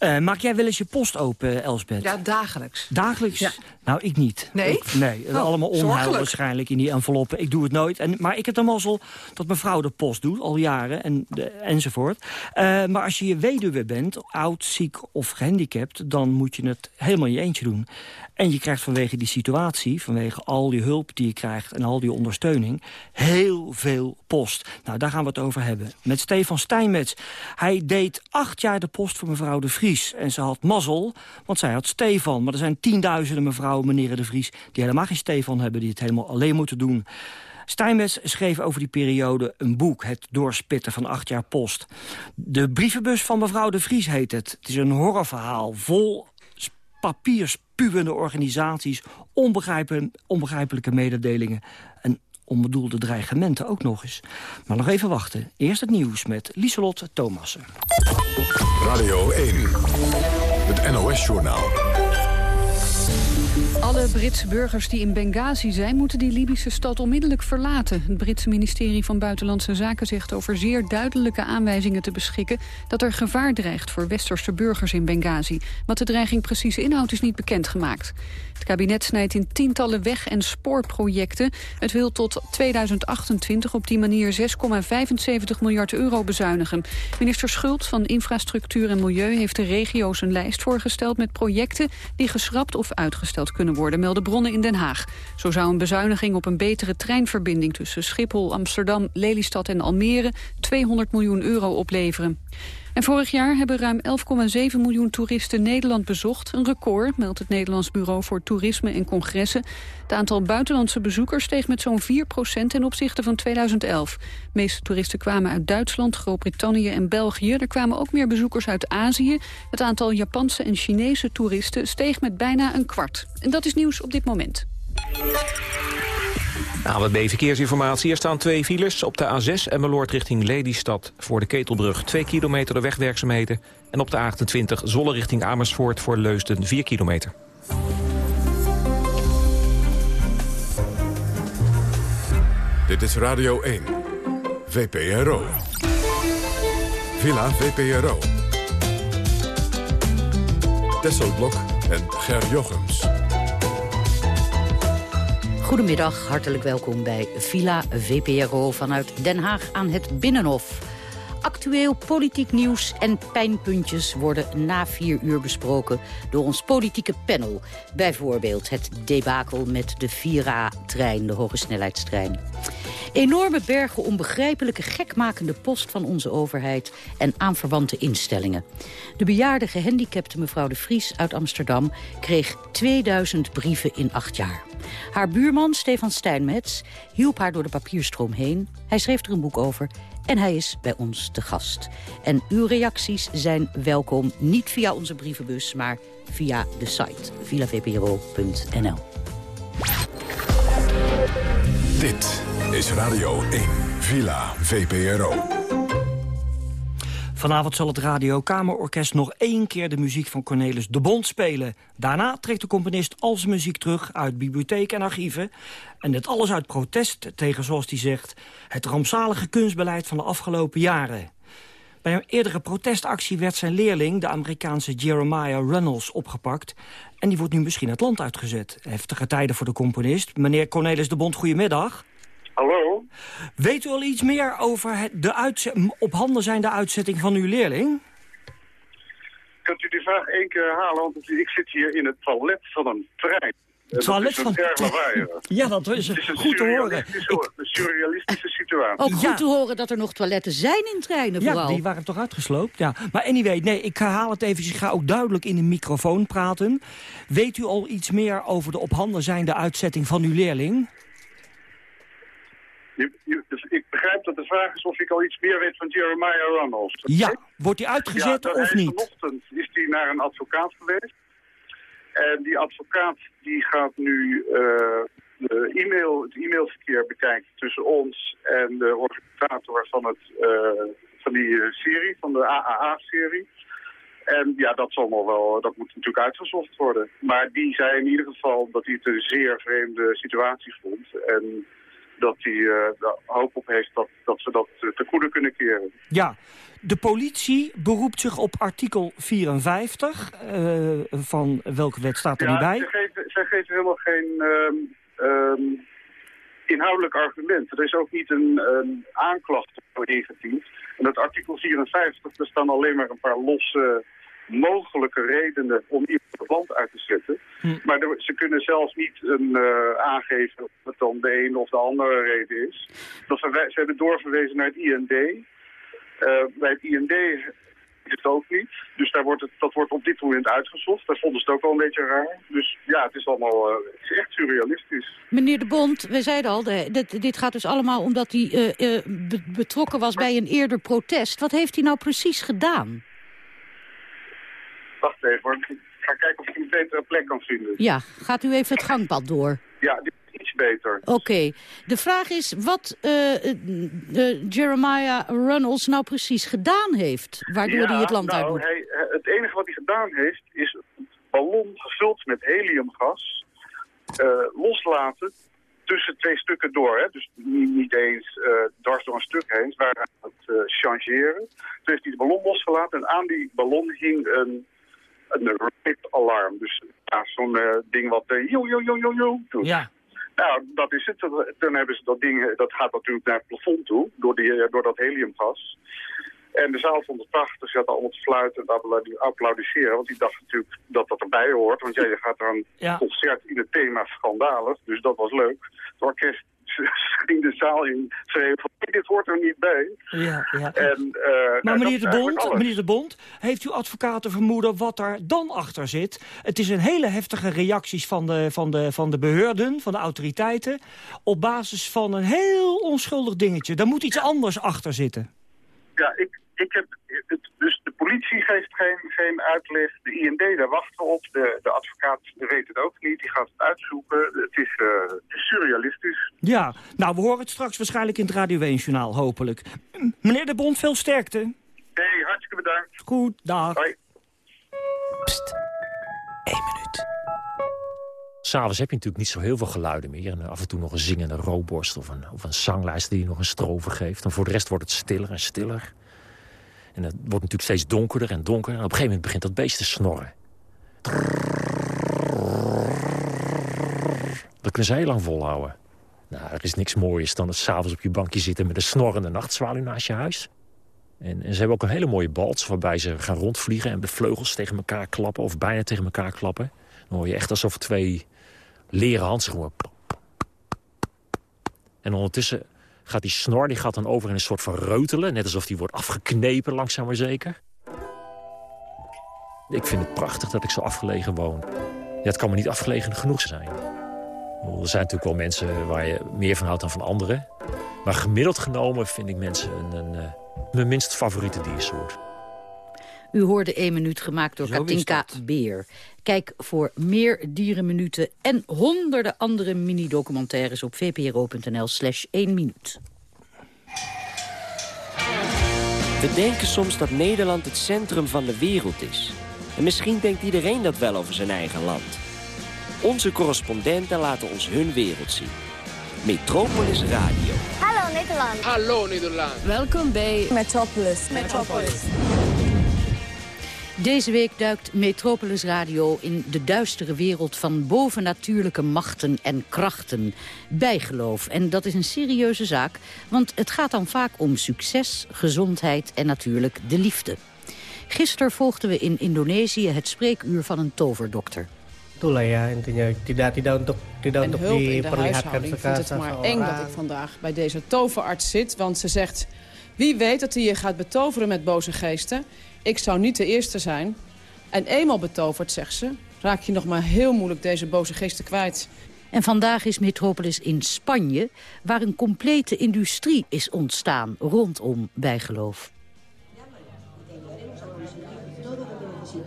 Uh, maak jij wel eens je post open, Elsbeth? Ja, dagelijks. Dagelijks? Ja. Nou, ik niet. Nee? Ik, nee, oh, allemaal onheil waarschijnlijk in die enveloppen. Ik doe het nooit. En, maar ik heb de mazzel dat mevrouw de post doet, al jaren, en, de, enzovoort. Uh, maar als je je weduwe bent, oud, ziek of gehandicapt... dan moet je het helemaal in je eentje doen. En je krijgt vanwege die situatie, vanwege al die hulp die je krijgt... en al die ondersteuning, heel veel post. Nou, daar gaan we het over hebben. Met Stefan Steinmetz. Hij deed acht jaar de post voor mevrouw de Vries. En ze had mazzel, want zij had Stefan. Maar er zijn tienduizenden mevrouwen, meneer de Vries... die helemaal geen Stefan hebben, die het helemaal alleen moeten doen. Steinmetz schreef over die periode een boek, Het doorspitten van acht jaar post. De brievenbus van mevrouw de Vries heet het. Het is een horrorverhaal, vol papierspuwende organisaties... onbegrijpelijke mededelingen en onbedoelde dreigementen ook nog eens. Maar nog even wachten. Eerst het nieuws met Lieselot Thomassen. Radio 1, het NOS-journaal. Alle Britse burgers die in Benghazi zijn... moeten die Libische stad onmiddellijk verlaten. Het Britse ministerie van Buitenlandse Zaken zegt over zeer duidelijke aanwijzingen te beschikken... dat er gevaar dreigt voor westerse burgers in Benghazi. Wat de dreiging precies inhoudt is niet bekendgemaakt. Het kabinet snijdt in tientallen weg- en spoorprojecten. Het wil tot 2028 op die manier 6,75 miljard euro bezuinigen. Minister Schult van Infrastructuur en Milieu heeft de regio's een lijst voorgesteld... met projecten die geschrapt of uitgesteld kunnen worden, melden bronnen in Den Haag. Zo zou een bezuiniging op een betere treinverbinding tussen Schiphol, Amsterdam, Lelystad en Almere 200 miljoen euro opleveren. En vorig jaar hebben ruim 11,7 miljoen toeristen Nederland bezocht. Een record, meldt het Nederlands Bureau voor Toerisme en Congressen. Het aantal buitenlandse bezoekers steeg met zo'n 4% ten opzichte van 2011. De meeste toeristen kwamen uit Duitsland, Groot-Brittannië en België. Er kwamen ook meer bezoekers uit Azië. Het aantal Japanse en Chinese toeristen steeg met bijna een kwart. En dat is nieuws op dit moment. AWB Verkeersinformatie. Er staan twee files op de A6 Emmeloord richting Lelystad... voor de Ketelbrug 2 kilometer de wegwerkzaamheden... en op de A28 Zolle richting Amersfoort voor Leusden 4 kilometer. Dit is Radio 1, VPRO. Villa VPRO. Tesselblok en Ger Jochems. Goedemiddag, hartelijk welkom bij Villa VPRO vanuit Den Haag aan het Binnenhof. Actueel politiek nieuws en pijnpuntjes worden na vier uur besproken door ons politieke panel. Bijvoorbeeld het debakel met de Vira-trein, de hoge snelheidstrein. Enorme bergen onbegrijpelijke gekmakende post van onze overheid en aanverwante instellingen. De bejaarde gehandicapte mevrouw de Vries uit Amsterdam kreeg 2000 brieven in acht jaar. Haar buurman Stefan Steinmetz hielp haar door de papierstroom heen. Hij schreef er een boek over en hij is bij ons te gast. En uw reacties zijn welkom, niet via onze brievenbus... maar via de site villavpro.nl. Dit is Radio 1, Villa VPRO. Vanavond zal het Radio Kamerorkest nog één keer de muziek van Cornelis de Bond spelen. Daarna trekt de componist al zijn muziek terug uit bibliotheek en archieven. En dit alles uit protest tegen, zoals hij zegt, het rampzalige kunstbeleid van de afgelopen jaren. Bij een eerdere protestactie werd zijn leerling, de Amerikaanse Jeremiah Reynolds, opgepakt. En die wordt nu misschien het land uitgezet. Heftige tijden voor de componist. Meneer Cornelis de Bond, goedemiddag. Hallo. Weet u al iets meer over de op handen zijnde uitzetting van uw leerling? Kunt u die vraag één keer herhalen? Want ik zit hier in het toilet van een trein. Het toilet van... Ja, dat is, het is een goed te horen. Een surrealistische situatie. Ook goed te horen dat er nog toiletten zijn in treinen vooral. Ja, die waren toch uitgesloopt. Ja. Maar anyway, nee, ik herhaal het even. Ik ga ook duidelijk in de microfoon praten. Weet u al iets meer over de op handen zijnde uitzetting van uw leerling? dus ik begrijp dat de vraag is of ik al iets meer weet van Jeremiah Runnels. Ja, wordt hij uitgezet ja, of niet? Vanochtend is hij naar een advocaat geweest. En die advocaat die gaat nu uh, de e-mail, het e-mailverkeer bekijken tussen ons en de organisator van, het, uh, van die serie, van de AAA-serie. En ja, dat zal nog wel, dat moet natuurlijk uitgezocht worden. Maar die zei in ieder geval dat hij het een zeer vreemde situatie vond. En dat hij uh, hoop op heeft dat, dat ze dat te goede kunnen keren. Ja, de politie beroept zich op artikel 54. Uh, van welke wet staat er ja, niet bij? Zij geven, zij geven helemaal geen um, um, inhoudelijk argument. Er is ook niet een, een aanklacht ingediend. En dat artikel 54, er staan alleen maar een paar losse mogelijke redenen om iemand het land uit te zetten. Hm. Maar ze kunnen zelfs niet een, uh, aangeven of het dan de een of de andere reden is. Dat ze, ze hebben doorverwezen naar het IND. Uh, bij het IND is het ook niet. Dus daar wordt het, dat wordt op dit moment uitgezocht. Daar vonden ze het ook wel een beetje raar. Dus ja, het is allemaal uh, het is echt surrealistisch. Meneer De Bond, we zeiden al, dit, dit gaat dus allemaal omdat hij be betrokken was bij een eerder protest. Wat heeft hij nou precies gedaan? Wacht even hoor. Ik ga kijken of ik een betere plek kan vinden. Ja, gaat u even het gangpad door. Ja, dit is iets beter. Oké. Okay. De vraag is wat uh, uh, Jeremiah Runnels nou precies gedaan heeft... waardoor ja, hij het land nou, uit moet. Hij, het enige wat hij gedaan heeft is een ballon gevuld met heliumgas... Uh, loslaten tussen twee stukken door. Hè? Dus niet, niet eens uh, dwars door een stuk heen. Ze waren aan het uh, changeren. Toen heeft hij de ballon losgelaten en aan die ballon hing een, een rape-alarm. Dus ja, zo'n uh, ding wat uh, yo, yo, yo, yo, yo doet. Ja. Nou, dat is het. Toen hebben ze dat ding, dat gaat natuurlijk naar het plafond toe, door, die, door dat heliumgas. En de zaal vond het prachtig. Ze hadden allemaal te fluiten en applaudisseren. Want die dacht natuurlijk dat dat erbij hoort. Want ja, je gaat er een ja. concert in het thema schandalig. Dus dat was leuk. Het orkest ging de zaal in. Schreef van, dit hoort er niet bij. Ja, ja. En, uh, maar nou, meneer, de Bond, meneer de Bond, heeft uw advocaten vermoeden wat er dan achter zit? Het is een hele heftige reacties van de, van de, van de beheerden, van de autoriteiten... op basis van een heel onschuldig dingetje. Daar moet iets anders achter zitten. Ja, ik, ik heb, het, dus de politie geeft geen, geen uitleg. De IND, daar wachten we op. De, de advocaat weet het ook niet. Die gaat het uitzoeken. Het is, uh, het is surrealistisch. Ja, nou, we horen het straks waarschijnlijk in het Radio 1-journaal, hopelijk. Meneer De Bond, veel sterkte. hey, hartstikke bedankt. Goed, dag. Hoi. Pst, één minuut. S'avonds heb je natuurlijk niet zo heel veel geluiden meer. En af en toe nog een zingende rookborst of een, of een zanglijst die je nog een strofe geeft. En voor de rest wordt het stiller en stiller. En het wordt natuurlijk steeds donkerder en donkerder. En op een gegeven moment begint dat beest te snorren. Dat kunnen ze heel lang volhouden. Nou, er is niks mooiers dan het s'avonds op je bankje zitten... met een snorrende nachtzwaluw naast je huis. En, en, ze hebben ook een hele mooie balts waarbij ze gaan rondvliegen... en de vleugels tegen elkaar klappen of bijna tegen elkaar klappen. Dan hoor je echt alsof twee leren handschoenen... En ondertussen gaat die snor die gaat dan over in een soort van reutelen. Net alsof die wordt afgeknepen, langzaam maar zeker. Ik vind het prachtig dat ik zo afgelegen woon. Ja, het kan me niet afgelegen genoeg zijn. Er zijn natuurlijk wel mensen waar je meer van houdt dan van anderen. Maar gemiddeld genomen vind ik mensen een, een, een mijn minst favoriete diersoort. U hoorde één minuut gemaakt door Katinka Beer. Kijk voor meer dierenminuten en honderden andere mini-documentaires op vpro.nl slash 1 minuut. We denken soms dat Nederland het centrum van de wereld is. En misschien denkt iedereen dat wel over zijn eigen land. Onze correspondenten laten ons hun wereld zien. Metropolis Radio. Hallo Nederland. Hallo Nederland. Welkom bij Metropolis. Metropolis. Deze week duikt Metropolis Radio in de duistere wereld van bovennatuurlijke machten en krachten. Bijgeloof. En dat is een serieuze zaak, want het gaat dan vaak om succes, gezondheid en natuurlijk de liefde. Gisteren volgden we in Indonesië het spreekuur van een toverdokter. Itulah ja intinya tidak tidak untuk tidak en untuk hulp in de diperlihatkan huishouding vindt het maar eng dat ik vandaag bij deze toverarts zit. Want ze zegt, wie weet dat hij je gaat betoveren met boze geesten. Ik zou niet de eerste zijn. En eenmaal betoverd, zegt ze, raak je nog maar heel moeilijk deze boze geesten kwijt. En vandaag is Metropolis in Spanje, waar een complete industrie is ontstaan rondom bijgeloof.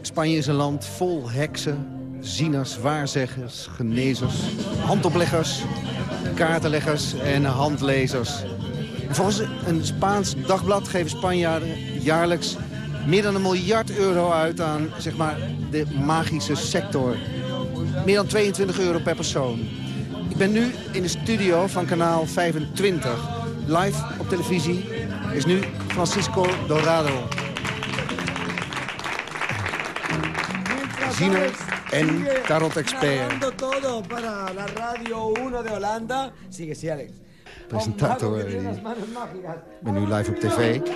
Spanje is een land vol heksen, zieners, waarzeggers, genezers, handopleggers, kaartenleggers en handlezers. Volgens een Spaans dagblad geven Spanjaarden jaarlijks meer dan een miljard euro uit aan zeg maar, de magische sector. Meer dan 22 euro per persoon. Ik ben nu in de studio van kanaal 25. Live op televisie is nu Francisco Dorado. Ziener en tarot-expert. Radio 1 de Holanda. Sigue, sí, Alex. Presentator. eh, Ik ben nu live op tv. Het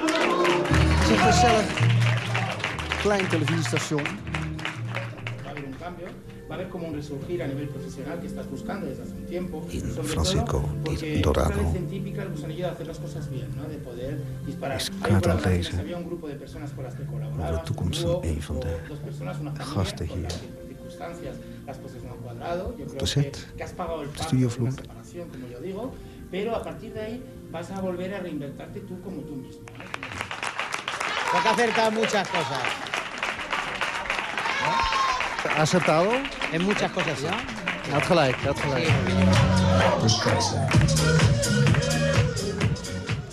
is een gezellig klein televisiestation. va a haber como un resurgir a nivel profesional que estás buscando desde hace un tiempo. sobre Francisco todo porque Dorado. parecen típica el gusanillo de hacer las cosas bien, ¿no? de poder disparar. Is Ahí kaart por aan las het máquinas lezen había un grupo de personas con las que over colaboraba. de toekomst van een van de dos personas, una familia, gasten con hier las que por circunstancias las cosas no han cuadrado. Yo op creo de que, set. que has pagado el Op de paso de studiovloer. una separación, como yo digo, pero a partir de ahí vas a volver a reinventarte tú como tú mismo. ¿no? Hay que acertar muchas cosas. Acertado? En muchas cosas, sí. Hij had gelijk, hij had gelijk.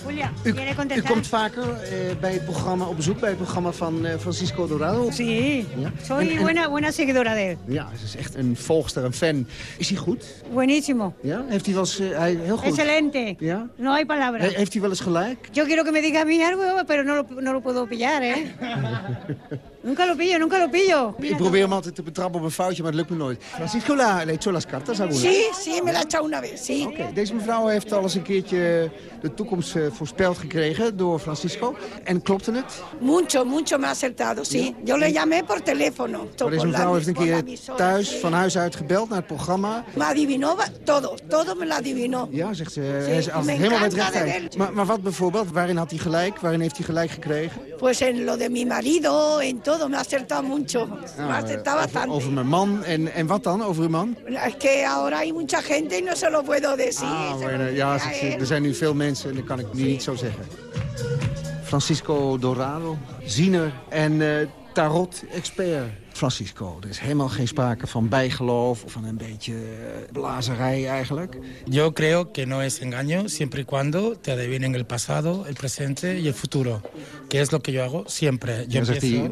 Julia, U, ¿quiere u komt vaker eh, bij het programma, op bezoek bij het programma van eh, Francisco Dorado. Sí, Ja? soy En- en- buena, buena seguidora de él. Ja, ze is echt een volgster, een fan. Is hij goed? Buenísimo. Ja? Heeft hij wel eens... eh, hij, heel goed. Excelente. Ja? No hay palabras. He- heeft hij wel eens gelijk? Yo quiero que me diga a mí algo, pero no lo, no lo puedo pillar, ¿eh? nunca lo pillo, nunca lo pillo. Ik probeer hem altijd te betrappen op een foutje, maar het lukt me nooit. Francisco la, le echó las cartas alguna? Sí, sí, me la ha echado una vez, sí. Oké, Deze mevrouw heeft al eens een keertje de toekomst eh, voorspeld gekregen door Francisco. En klopte het? Mucho, mucho me ha acertado, sí. Yo le llamé por teléfono. Maar deze mevrouw heeft een keer thuis van huis uit gebeld naar het programma. Me adivinó todo, todo me lo adivinó. Ja, zegt ze, hij is altijd helemaal met recht uit. Maar, maar wat bijvoorbeeld? Waarin had hij gelijk? Waarin heeft hij gelijk gekregen? Pues en lo de mi marido, en todo, me ha acertado mucho. me ha acertado over, bastante. over mijn man. En, en wat dan over uw man? Es que ahora hay mucha gente y no se lo puedo decir. Ah, eh, ja, er zijn nu veel mensen en dat kan ik nu niet zo zeggen. Francisco Dorado, ziener en eh, tarot-expert. Francisco, er is helemaal geen sprake van bijgeloof of van een beetje eh, blazerij eigenlijk. Yo creo que no es engaño siempre y cuando te adivinen el pasado, el presente y el futuro, que es lo que yo hago siempre. Yo zegt hij,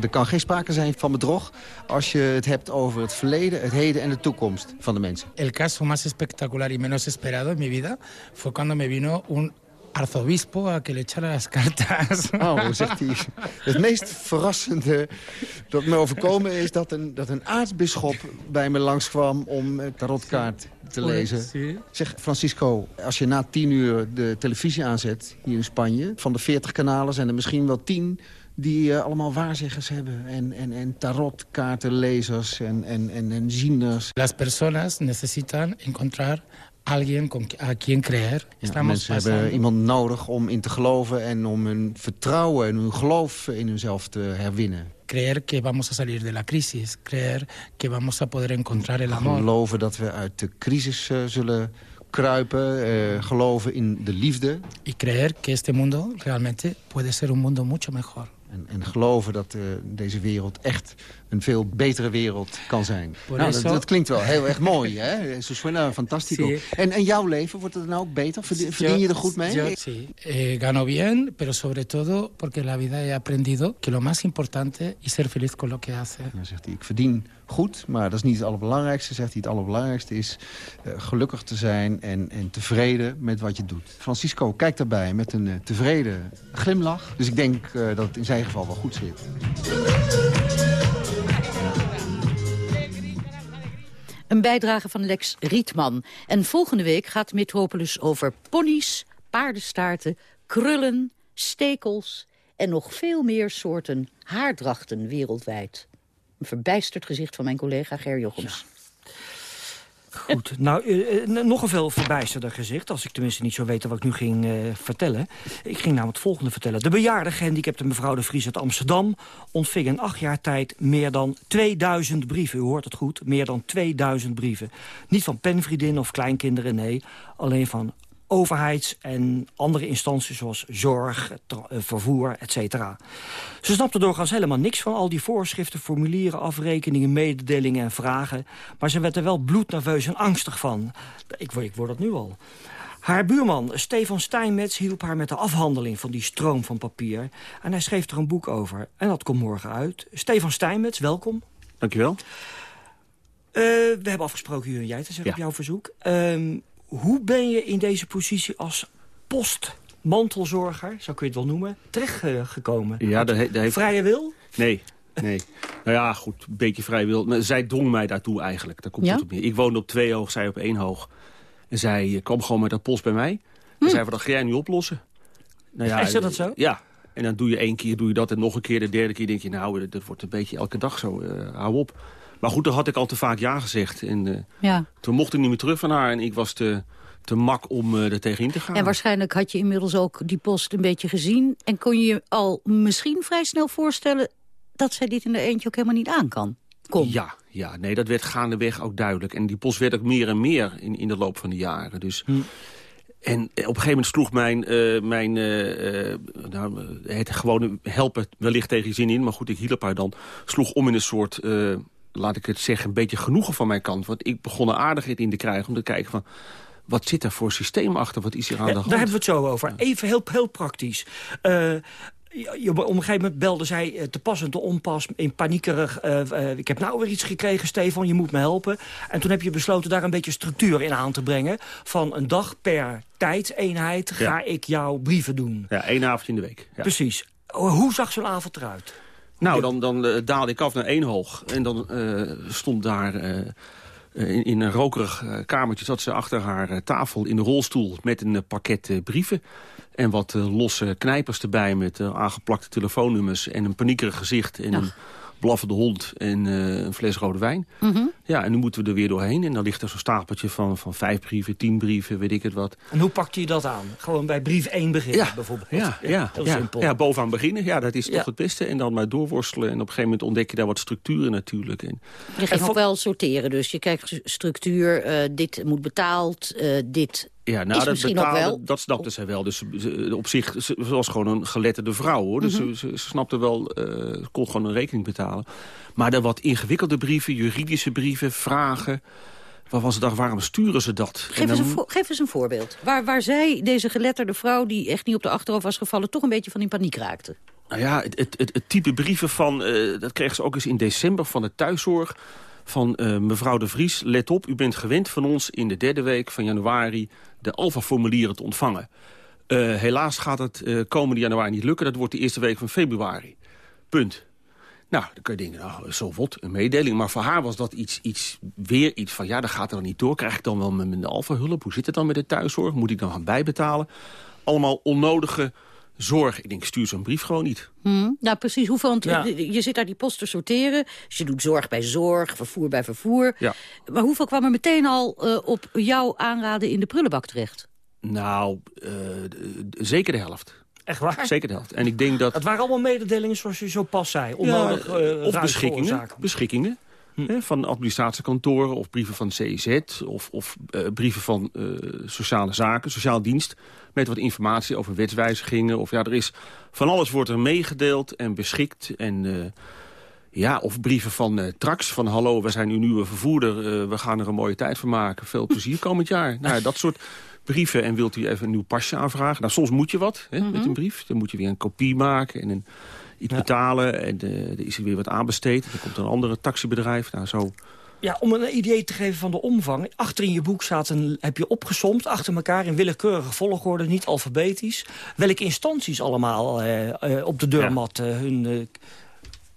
er kan geen sprake zijn van bedrog als je het hebt over het verleden, het heden en de toekomst van de mensen. El caso más espectacular y menos esperado en mi vida fue cuando me vino un arzobispo a que le echara las cartas. Oh, zegt hij. Het meest verrassende dat me overkomen is dat een, dat een aartsbisschop bij me langskwam om tarotkaart te lezen. Zeg, Francisco, als je na tien uur de televisie aanzet hier in Spanje... van de 40 kanalen zijn er misschien wel tien die eh, allemaal waarzeggers hebben. En, en, en tarotkaartenlezers en, en, en, en zieners. Las personas necesitan encontrar alguien con, a quien creer. Ja, mensen hebben pasando- iemand nodig om in te geloven... en om hun vertrouwen en hun geloof in hunzelf te herwinnen. creer que vamos a salir de la crisis, creer que vamos a poder encontrar el amor. Geloven dat we uit de crisis eh, zullen kruipen. eh, geloven in de liefde. Y creer que este mundo realmente puede ser un mundo mucho mejor. En, en geloven dat eh, deze wereld echt een veel betere wereld kan zijn. Nou, dat, dat klinkt wel heel erg mooi, hè? Eso suena fantastico. Sí. En, en jouw leven, wordt het nou ook beter? Verdien, verdien je er goed mee? Yo, sí, eh, gano bien, pero sobre todo porque la vida he aprendido que lo más importante es ser feliz con lo que hace. Dan zegt hij, ik verdien goed, maar dat is niet het allerbelangrijkste. Zegt hij, het allerbelangrijkste is eh, gelukkig te zijn en, en tevreden met wat je doet. Francisco kijkt daarbij met een eh, tevreden glimlach. Dus ik denk eh, dat het in zijn geval wel goed zit. Een bijdrage van Lex Rietman. En volgende week gaat Metropolis over ponies, paardenstaarten, krullen, stekels... en nog veel meer soorten haardrachten wereldwijd. Verbijsterd gezicht van mijn collega Ger Jochems. Goed, nou, uh, nog een veel verbijsterder gezicht... als ik tenminste niet zou weten wat ik nu ging uh, vertellen. Ik ging namelijk het volgende vertellen. De bejaarde gehandicapte mevrouw de Vries uit Amsterdam... ontving in acht jaar tijd meer dan 2000 brieven. U hoort het goed, meer dan 2000 brieven. Niet van penvriendinnen of kleinkinderen, nee. Alleen van overheids- en andere instanties zoals zorg, eh, vervoer, etc. Ze snapte doorgaans helemaal niks van al die voorschriften, formulieren, afrekeningen, mededelingen en vragen. Maar ze werd er wel bloednerveus en angstig van. Ik, ik word dat nu al. Haar buurman, Stefan Steinmetz, hielp haar met de afhandeling van die stroom van papier. En hij schreef er een boek over. En dat komt morgen uit. Stefan Steinmetz, welkom. Dankjewel. Uh, we hebben afgesproken u en jij te zeggen op jouw verzoek. Uh, hoe ben je in deze positie als postmantelzorger, zo kun je het wel noemen, terechtgekomen? Ja, dat, heeft... Vrije wil? Nee, nee. nou ja, goed, een beetje vrije wil. zij dwong mij daartoe eigenlijk. Daar komt ja? het op neer. Ik woonde op twee hoog, zij op één hoog. En zij eh, kwam gewoon met dat post bij mij. Hm. En zei, wat ga jij nu oplossen? Nou ja, Is dat zo? Ja. En dan doe je één keer doe je dat en nog een keer. De derde keer denk je, nou, dat wordt een beetje elke dag zo. Uh, hou op. Maar goed, dan had ik al te vaak ja gezegd. En uh, ja. toen mocht ik niet meer terug van haar. En ik was te, te mak om uh, er tegenin te gaan. En waarschijnlijk had je inmiddels ook die post een beetje gezien. En kon je je al misschien vrij snel voorstellen... dat zij dit in de eentje ook helemaal niet aan kan? Kom. Ja, ja, nee, dat werd gaandeweg ook duidelijk. En die post werd ook meer en meer in, in de loop van de jaren. Dus... Hm. En op een gegeven moment sloeg mijn, uh, mijn uh, nou, het gewone helpen wellicht tegen je zin in. Maar goed, ik hielp haar dan. Sloeg om in een soort laat ik het zeggen, een beetje genoegen van mijn kant. Want ik begon er aardigheid in te krijgen om te kijken van... wat zit er voor systeem achter, wat is hier aan de hand? Daar hebben we het zo over. Even heel, heel praktisch. Uh, op een gegeven moment belde zij eh, te pas en te onpas, in paniekerig... Uh, uh, ik heb nou weer iets gekregen, Stefan, je moet me helpen. En toen heb je besloten daar een beetje structuur in aan te brengen. Van een dag per tijdseenheid ga ja. ik jouw brieven doen. Ja, één avond in de week. Ja. Precies. Hoe zag zo'n avond eruit? Nou, dan, dan uh, daalde ik af naar één hoog. En dan uh, stond daar uh, in, in, een rokerig kamertje... zat ze achter haar tafel in de rolstoel met een pakket brieven. En wat losse knijpers erbij met aangeplakte telefoonnummers... en een paniekerig gezicht en Ach. een blaffende hond en uh, een fles rode wijn. Mm -hmm. Ja, en nu moeten we er weer doorheen. En dan ligt er zo'n stapeltje van, van vijf brieven, tien brieven, weet ik het wat. En hoe pakt je dat aan? Gewoon bij brief 1 beginnen ja, bijvoorbeeld? Ja, ja, heel ja, simpel. Ja, bovenaan beginnen. Ja, dat is ja. toch het beste. En dan maar doorworstelen. En op een gegeven moment ontdek je daar wat structuren natuurlijk. En, je ging ook wel sorteren dus. Je kijkt structuur, uh, dit moet betaald, uh, dit ja, nou, dat, betaalde, dat snapte zij wel. Dus ze, op zich, ze was gewoon een geletterde vrouw, hoor. Dus mm -hmm. ze, ze, snapte wel, uh, ze kon gewoon een rekening betalen. Maar de wat ingewikkelde brieven, juridische brieven, vragen... Waarvan ze dacht, waarom sturen ze dat? Geef, dan... eens, een geef eens een voorbeeld. Waar, waar zij, deze geletterde vrouw, die echt niet op de achterhoofd was gevallen... toch een beetje van in paniek raakte? Nou ja, het, het, het, het type brieven van... Uh, dat kreeg ze ook eens in december van de thuiszorg van uh, mevrouw de Vries, let op, u bent gewend van ons in de derde week van januari de alfa-formulieren te ontvangen. Uh, helaas gaat het uh, komende januari niet lukken, dat wordt de eerste week van februari. Punt. Nou, dan kun je denken, nou, zo wat, een mededeling. Maar voor haar was dat iets, iets, weer iets van, ja, dat gaat er dan niet door. Krijg ik dan wel mijn alfa-hulp? Hoe zit het dan met de thuiszorg? Moet ik dan gaan bijbetalen? Allemaal onnodige zorg. Ik denk, stuur zo'n brief gewoon niet. Hmm, nou, precies. Hoeveel, ja. Je zit daar die post te sorteren. Dus je doet zorg bij zorg, vervoer bij vervoer. Ja. Maar hoeveel kwam er meteen al uh, op jouw aanraden in de prullenbak terecht? Nou, uh, zeker de helft. Echt waar? Zeker de helft. En ik denk dat... Het waren allemaal mededelingen zoals je zo pas zei. Onnodig, ja, uh, of beschikkingen. beschikkingen. Hm. Hè, van administratiekantoren of brieven van CZ of, of uh, brieven van uh, sociale zaken, sociaal dienst met wat informatie over wetswijzigingen. Of ja, er is van alles wordt er meegedeeld en beschikt. En uh, ja, of brieven van Trax, van hallo, we zijn uw nieuwe vervoerder. we gaan er een mooie tijd van maken. Veel plezier komend jaar. Nou, dat soort brieven en wilt u even een nieuw pasje aanvragen. Nou, soms moet je wat hè, mm -hmm. met een brief. Dan moet je weer een kopie maken en een iets ja. betalen en er is er weer wat aanbesteed. Dan komt een andere taxibedrijf. Nou, zo... Ja, om een idee te geven van de omvang. Achter in je boek staat een, heb je opgesomd, achter elkaar in willekeurige volgorde, niet alfabetisch. Welke instanties allemaal uh, uh, op de deurmat ja. hun,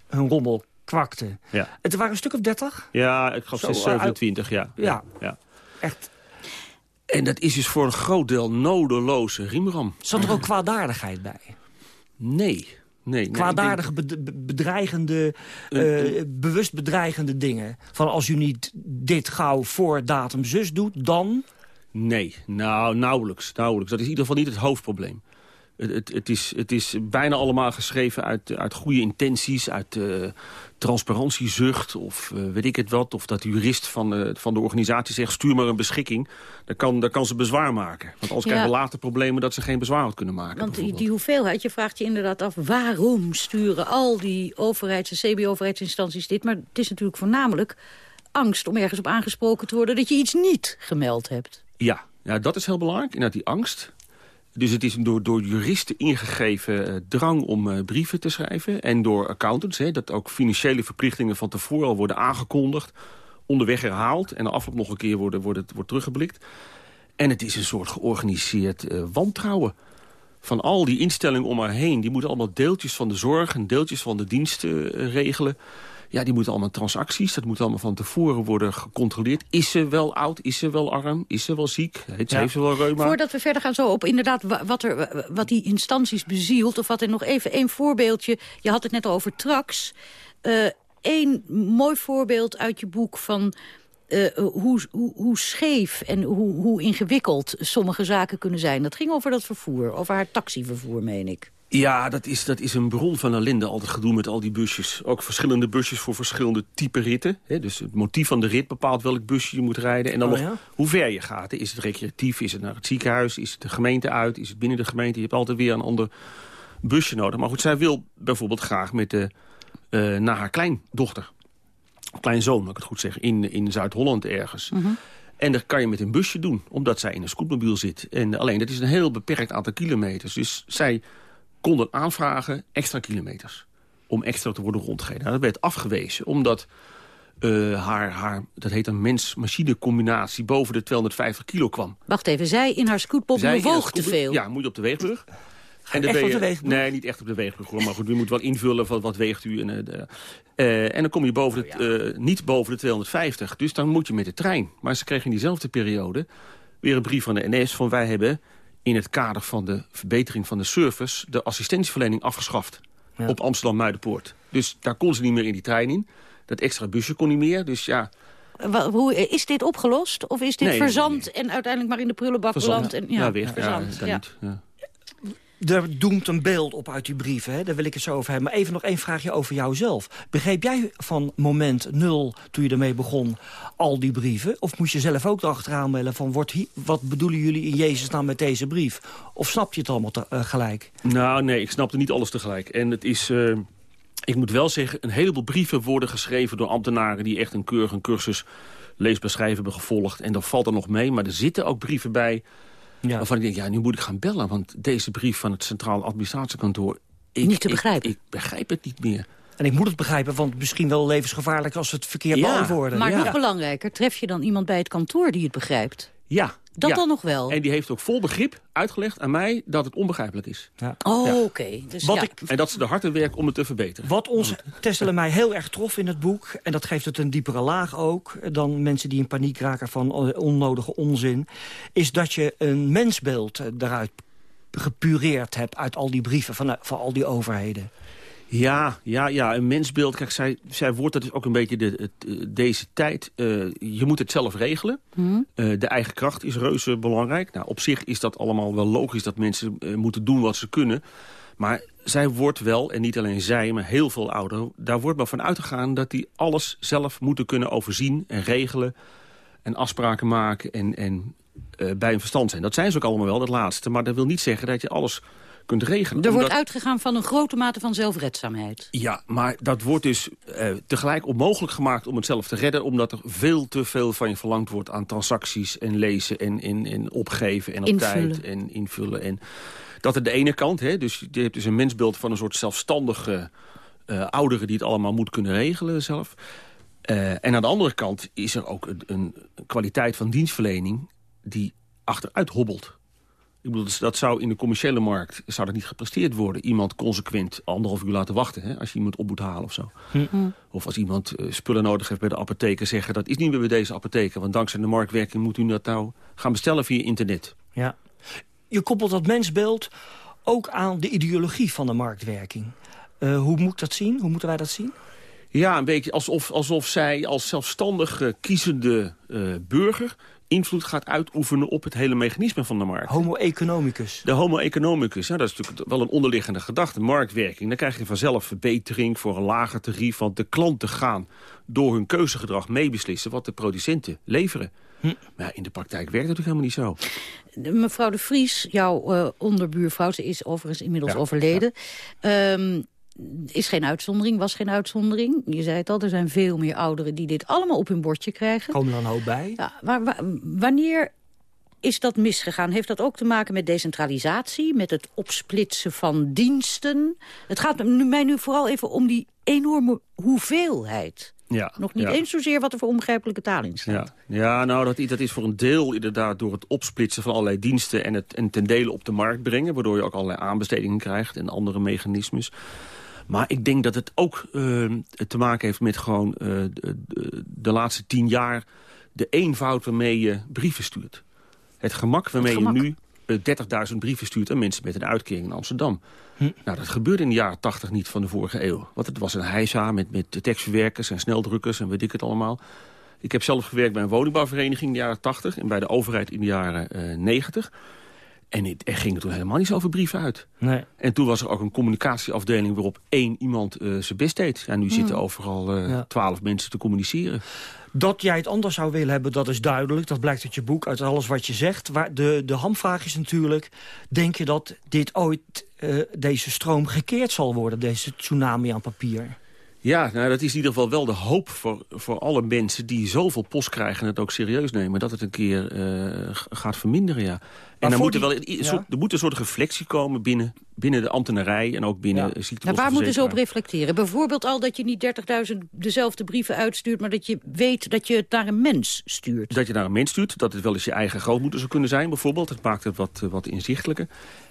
hun rommel kwakten. Ja. Het waren een stuk of dertig? Ja, ik geloof 27, ja. ja. ja. Echt. En dat is dus voor een groot deel nodeloze riemram. Zat er ook kwaadaardigheid bij? Nee. Nee. Kwaadaardige, bedreigende, uh, bewust bedreigende dingen. Van als u niet dit gauw voor datum zus doet, dan... Nee, nou, nauwelijks, nauwelijks. Dat is in ieder geval niet het hoofdprobleem. Het, het, is, het is bijna allemaal geschreven uit, uit goede intenties, uit uh, transparantiezucht of uh, weet ik het wat. Of dat de jurist van, uh, van de organisatie zegt, stuur maar een beschikking. Dan kan, dan kan ze bezwaar maken. Want anders ja. krijgen we later problemen dat ze geen bezwaar had kunnen maken. Want die, die, hoeveelheid, je vraagt je inderdaad af... waarom sturen al die overheids- en CBO-overheidsinstanties dit? Maar het is natuurlijk voornamelijk angst om ergens op aangesproken te worden... dat je iets niet gemeld hebt. Ja, ja dat is heel belangrijk. Inderdaad, die angst. Dus het is een door, door juristen ingegeven uh, drang om uh, brieven te schrijven. En door accountants, hè, dat ook financiële verplichtingen van tevoren al worden aangekondigd. Onderweg herhaald en de afloop nog een keer worden, worden, wordt teruggeblikt. En het is een soort georganiseerd uh, wantrouwen. Van al die instellingen om haar heen. Die moeten allemaal deeltjes van de zorg en deeltjes van de diensten regelen. Ja, die moeten allemaal transacties. Dat moet allemaal van tevoren worden gecontroleerd. Is ze wel oud? Is ze wel arm? Is ze wel ziek? Heeft, ja. heeft ze wel reuma? Voordat we verder gaan zo op inderdaad wat, er, wat die instanties bezielt... of wat er nog even één voorbeeldje... Je had het net over Trax. Eén uh, mooi voorbeeld uit je boek van... Uh, hoe, hoe, hoe, scheef en hoe, hoe ingewikkeld sommige zaken kunnen zijn. Dat ging over dat vervoer, over haar taxivervoer, meen ik. Ja, dat is, dat is een bron van ellende, altijd gedoe met al die busjes. Ook verschillende busjes voor verschillende type ritten. Hè? Dus het motief van de rit bepaalt welk busje je moet rijden. En dan oh, nog ja? hoe ver je gaat. Is het recreatief? Is het naar het ziekenhuis? Is het de gemeente uit? Is het binnen de gemeente? Je hebt altijd weer een ander busje nodig. Maar goed, zij wil bijvoorbeeld graag met de, uh, naar haar kleindochter. Kleinzoon, moet ik het goed zeggen. In, in Zuid-Holland ergens. Mm -hmm. En dat kan je met een busje doen, omdat zij in een scootmobiel zit. En alleen, dat is een heel beperkt aantal kilometers. Dus zij konden aanvragen extra kilometers. Om extra te worden rondgereden. Nou, dat werd afgewezen, omdat uh, haar, haar, dat heet een mens-machine combinatie, boven de 250 kilo kwam. Wacht even, zij in haar scootmobiel woog te veel? Ja, moet je op de weegbrug. En de echt op de weegbrug? Nee, niet echt op de weegbrug. Hoor. Maar goed, u moet wel invullen van wat weegt u. En, uh, de, uh, en dan kom je boven de, oh, ja. niet boven de 250. Dus dan moet je met de trein. Maar ze kregen in diezelfde periode weer een brief van de NS van wij hebben in het kader van de verbetering van de service... de assistentieverlening afgeschaft ja. op Amsterdam-Muidenpoort. Dus daar kon ze niet meer in die trein in. Dat extra busje kon niet meer, dus ja... Hoe, is dit opgelost? Of is dit nee, verzand nee, nee. en uiteindelijk maar in de prullenbak beland? En, ja, ja, weg. Verzand, ja, er doemt een beeld op uit die brieven. Hè? Daar wil ik het zo over hebben. Maar even nog één vraagje over jouzelf. Begreep jij van moment nul, toen je ermee begon, al die brieven? Of moest je zelf ook erachteraan melden van... Wordt wat bedoelen jullie in Jezus naam met deze brief? Of snap je het allemaal te, uh, gelijk? Nou, nee, ik snapte niet alles tegelijk. En het is... Uh, ik moet wel zeggen, een heleboel brieven worden geschreven door ambtenaren... die echt een keurige cursus leesbeschrijven hebben gevolgd. En dat valt er nog mee. Maar er zitten ook brieven bij ja. Waarvan ik denk, ja, nu moet ik gaan bellen. Want deze brief van het Centraal Administratiekantoor... Ik, niet te begrijpen. Ik, ik, begrijp het niet meer. En ik moet het begrijpen, want misschien wel levensgevaarlijk... als we het verkeerd ja. beantwoorden. Maar ja. nog belangrijker, tref je dan iemand bij het kantoor die het begrijpt? Ja. Dat ja. dan nog wel? En die heeft ook vol begrip uitgelegd aan mij dat het onbegrijpelijk is. Ja. Oh, oké. Okay. Dus ja. En dat ze de harde werk om het te verbeteren. Wat ons, Tessel en mij, heel erg trof in het boek... en dat geeft het een diepere laag ook... dan mensen die in paniek raken van onnodige onzin... is dat je een mensbeeld eruit gepureerd hebt... uit al die brieven van, van al die overheden. Ja, ja, ja, een mensbeeld. Kijk, zij, zij wordt dat is ook een beetje de, het, deze tijd. Uh, je moet het zelf regelen. Mm. Uh, de eigen kracht is reuze belangrijk. Nou, op zich is dat allemaal wel logisch dat mensen uh, moeten doen wat ze kunnen. Maar zij wordt wel, en niet alleen zij, maar heel veel ouderen... daar wordt maar van uitgegaan dat die alles zelf moeten kunnen overzien en regelen... en afspraken maken en, en bij een verstand zijn. Dat zijn ze ook allemaal wel, dat laatste. Maar dat wil niet zeggen dat je alles kunt regelen. Er wordt uitgegaan van een grote mate van zelfredzaamheid. Ja, maar dat wordt dus uh, tegelijk onmogelijk gemaakt om het zelf te redden... omdat er veel te veel van je verlangd wordt aan transacties en lezen en, en, en opgeven en op invullen. tijd en invullen. En dat aan de ene kant, hè, dus je hebt dus een mensbeeld van een soort zelfstandige uh, ouderen... die het allemaal moet kunnen regelen zelf. Uh, en aan de andere kant is er ook een, een kwaliteit van dienstverlening die achteruit hobbelt. Ik bedoel, dat zou in de commerciële markt zou dat niet gepresteerd worden. Iemand consequent anderhalf uur laten wachten hè, als je iemand op moet halen of zo. Hm. Of als iemand uh, spullen nodig heeft bij de apotheker zeggen... dat is niet meer bij deze apotheker, want dankzij de marktwerking moet u dat nou gaan bestellen via internet. Ja. Je koppelt dat mensbeeld ook aan de ideologie van de marktwerking. Uh, hoe moet dat zien? Hoe moeten wij dat zien? Ja, een beetje alsof, alsof zij als zelfstandig kiezende uh, burger invloed gaat uitoefenen op het hele mechanisme van de markt. Homo economicus. De homo economicus, ja, dat is natuurlijk wel een onderliggende gedachte. Marktwerking, dan krijg je vanzelf verbetering voor een lager tarief... want de klanten gaan door hun keuzegedrag meebeslissen... wat de producenten leveren. Hm. Maar in de praktijk werkt het natuurlijk helemaal niet zo. Mevrouw de Vries, jouw uh, onderbuurvrouw, ze is overigens inmiddels ja, overleden... Ja. Um, is geen uitzondering, was geen uitzondering. Je zei het al, er zijn veel meer ouderen die dit allemaal op hun bordje krijgen. Komen er dan ook bij? Ja, maar wanneer is dat misgegaan? Heeft dat ook te maken met decentralisatie, met het opsplitsen van diensten? Het gaat mij nu vooral even om die enorme hoeveelheid. Ja, Nog niet eens zozeer wat er voor onbegrijpelijke taal in staat. Ja, ja nou, dat, dat is voor een deel inderdaad door het opsplitsen van allerlei diensten... en het en ten dele op de markt brengen... waardoor je ook allerlei aanbestedingen krijgt en andere mechanismes. Maar ik denk dat het ook uh, te maken heeft met gewoon uh, de, de, laatste tien jaar... de eenvoud waarmee je brieven stuurt. Het gemak waarmee je nu 30.000 brieven stuurt aan mensen met een uitkering in Amsterdam. Hm. Nou, dat gebeurde in de jaren 80 niet van de vorige eeuw. Want het was een heisa met, met tekstverwerkers en sneldrukkers en weet ik het allemaal. Ik heb zelf gewerkt bij een woningbouwvereniging in de jaren 80... en bij de overheid in de jaren uh, 90... En het, er ging toen helemaal niet over brieven uit. Nee. En toen was er ook een communicatieafdeling waarop één iemand uh, zijn best deed. En nu hmm. zitten overal uh, twaalf mensen te communiceren. Dat jij het anders zou willen hebben, dat is duidelijk. Dat blijkt uit je boek, uit alles wat je zegt. Waar de, de hamvraag is natuurlijk... denk je dat dit ooit, uh, deze stroom gekeerd zal worden? Deze tsunami aan papier? Ja, nou, dat is in ieder geval wel de hoop voor, voor alle mensen... die zoveel post krijgen en het ook serieus nemen... dat het een keer uh, gaat verminderen, ja. En dan moet er, wel een, soort, er moet een soort reflectie komen binnen, binnen de ambtenarij... en ook binnen ja. nou, Waar moeten ze op reflecteren? Bijvoorbeeld al dat je niet 30.000 dezelfde brieven uitstuurt... maar dat je weet dat je het naar een mens stuurt. Dat je naar een mens stuurt, dat het wel eens je eigen grootmoeder zou kunnen zijn... bijvoorbeeld. Het maakt het wat, wat inzichtelijker.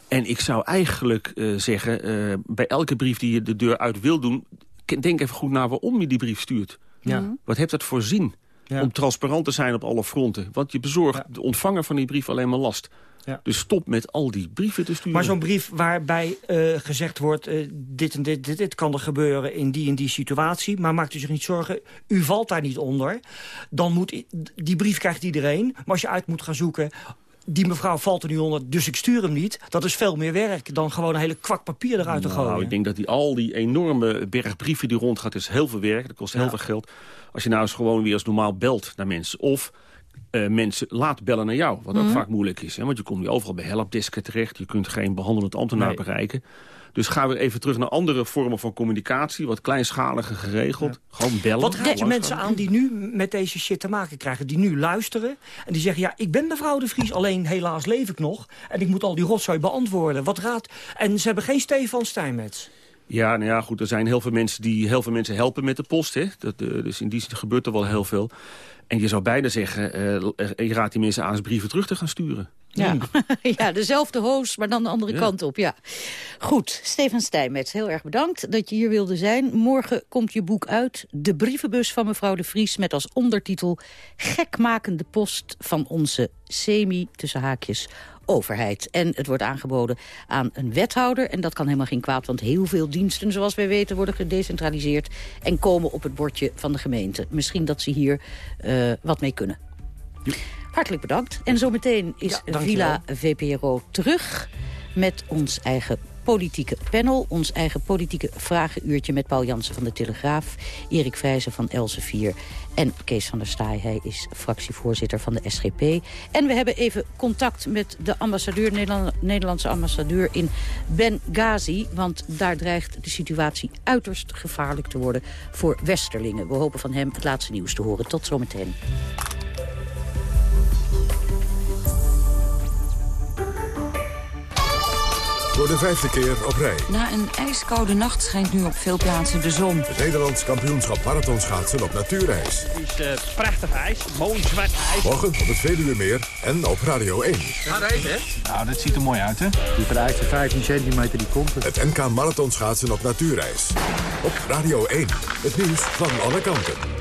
En ik zou eigenlijk uh, zeggen, uh, bij elke brief die je de deur uit wil doen denk even goed na waarom je die brief stuurt. Ja. Mhm. Wat heeft dat voor zin? Om transparant te zijn op alle fronten. Want je bezorgt de ontvanger van die brief alleen maar last. Ja. Dus stop met al die brieven te sturen. Maar zo'n brief waarbij uh, gezegd wordt... Uh, dit en dit, dit, dit kan er gebeuren in die en die situatie... maar maakt u zich niet zorgen, u valt daar niet onder. Dan moet, die brief krijgt iedereen. Maar als je uit moet gaan zoeken die mevrouw valt er nu onder, dus ik stuur hem niet. Dat is veel meer werk dan gewoon een hele kwak papier eruit te nou, gooien. ik denk dat die, al die enorme berg brieven die rondgaat... is heel veel werk, dat kost heel veel geld. Als je nou eens gewoon weer als normaal belt naar mensen... of uh, mensen laat bellen naar jou, wat ook mhm. vaak moeilijk is. Hè? Want je komt nu overal bij helpdesken terecht. Je kunt geen behandelend ambtenaar nee. bereiken. Dus gaan we even terug naar andere vormen van communicatie. Wat kleinschaliger geregeld. Gewoon bellen. Wat raad je mensen aan die nu met deze shit te maken krijgen? Die nu luisteren en die zeggen... ja, ik ben mevrouw de Vries, alleen helaas leef ik nog. En ik moet al die rotzooi beantwoorden. Wat raad... En ze hebben geen Stefan Steinmetz. Ja, nou ja, goed, er zijn heel veel mensen die heel veel mensen helpen met de post. Hè? Dat, uh, dus in die zin gebeurt er wel heel veel. En je zou bijna zeggen, uh, je raadt die mensen aan eens brieven terug te gaan sturen. Ja, ja dezelfde host, maar dan de andere kant op. Ja. Goed, Steven Stijnmets, heel erg bedankt dat je hier wilde zijn. Morgen komt je boek uit, De brievenbus van mevrouw de Vries... met als ondertitel Gekmakende post van onze semi, tussen haakjes, overheid. En het wordt aangeboden aan een wethouder. En dat kan helemaal geen kwaad, want heel veel diensten, zoals wij weten, worden gedecentraliseerd en komen op het bordje van de gemeente. Misschien dat ze hier uh, wat mee kunnen. Hartelijk bedankt. En zometeen is ja, Villa VPRO terug met ons eigen politieke panel. Ons eigen politieke vragenuurtje met Paul Jansen van de Telegraaf... Erik Vrijzen van Elsevier en Kees van der Staaij. Hij is fractievoorzitter van de SGP. En we hebben even contact met de ambassadeur, Nederlandse ambassadeur in Benghazi. Want daar dreigt de situatie uiterst gevaarlijk te worden voor Westerlingen. We hopen van hem het laatste nieuws te horen. Tot zometeen. De vijfde keer op rij. Na een ijskoude nacht schijnt nu op veel plaatsen de zon. Het Nederlands kampioenschap marathonschaatsen op natuurreis. Het is uh, prachtig ijs, mooi zwart ijs. Morgen op het Veluwe Meer en op Radio 1. Ga rijden, hè? Nou, dat ziet er mooi uit, hè? Die vereiste 15 centimeter, die komt Het NK marathonschaatsen op natuurreis. Op Radio 1. Het nieuws van alle kanten.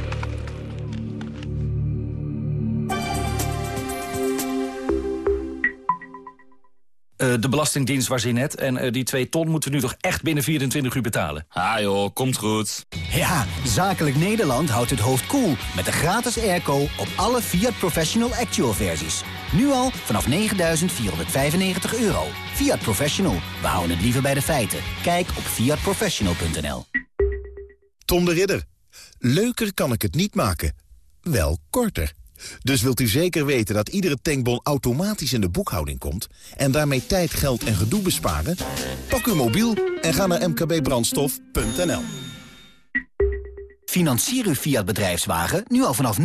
Eh, de Belastingdienst was in net. En eh, die 2 ton moeten we nu toch echt binnen 24 uur betalen. Ah joh, komt goed. Ja, Zakelijk Nederland houdt het hoofd koel cool met de gratis airco op alle Fiat Professional Actual versies. Nu al vanaf 9.495 euro. Fiat Professional, we houden het liever bij de feiten. Kijk op fiatprofessional.nl. Tom de Ridder. Leuker kan ik het niet maken. Wel korter. Dus wilt u zeker weten dat iedere tankbon automatisch in de boekhouding komt... en daarmee tijd, geld en gedoe besparen? Pak uw mobiel en ga naar mkbbrandstof.nl. Financier uw Fiat bedrijfswagen nu al vanaf 0%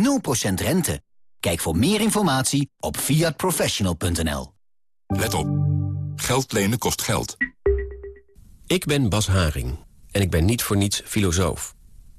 rente. Kijk voor meer informatie op fiatprofessional.nl. Let op. Geld lenen kost geld. Ik ben Bas Haring en ik ben niet voor niets filosoof.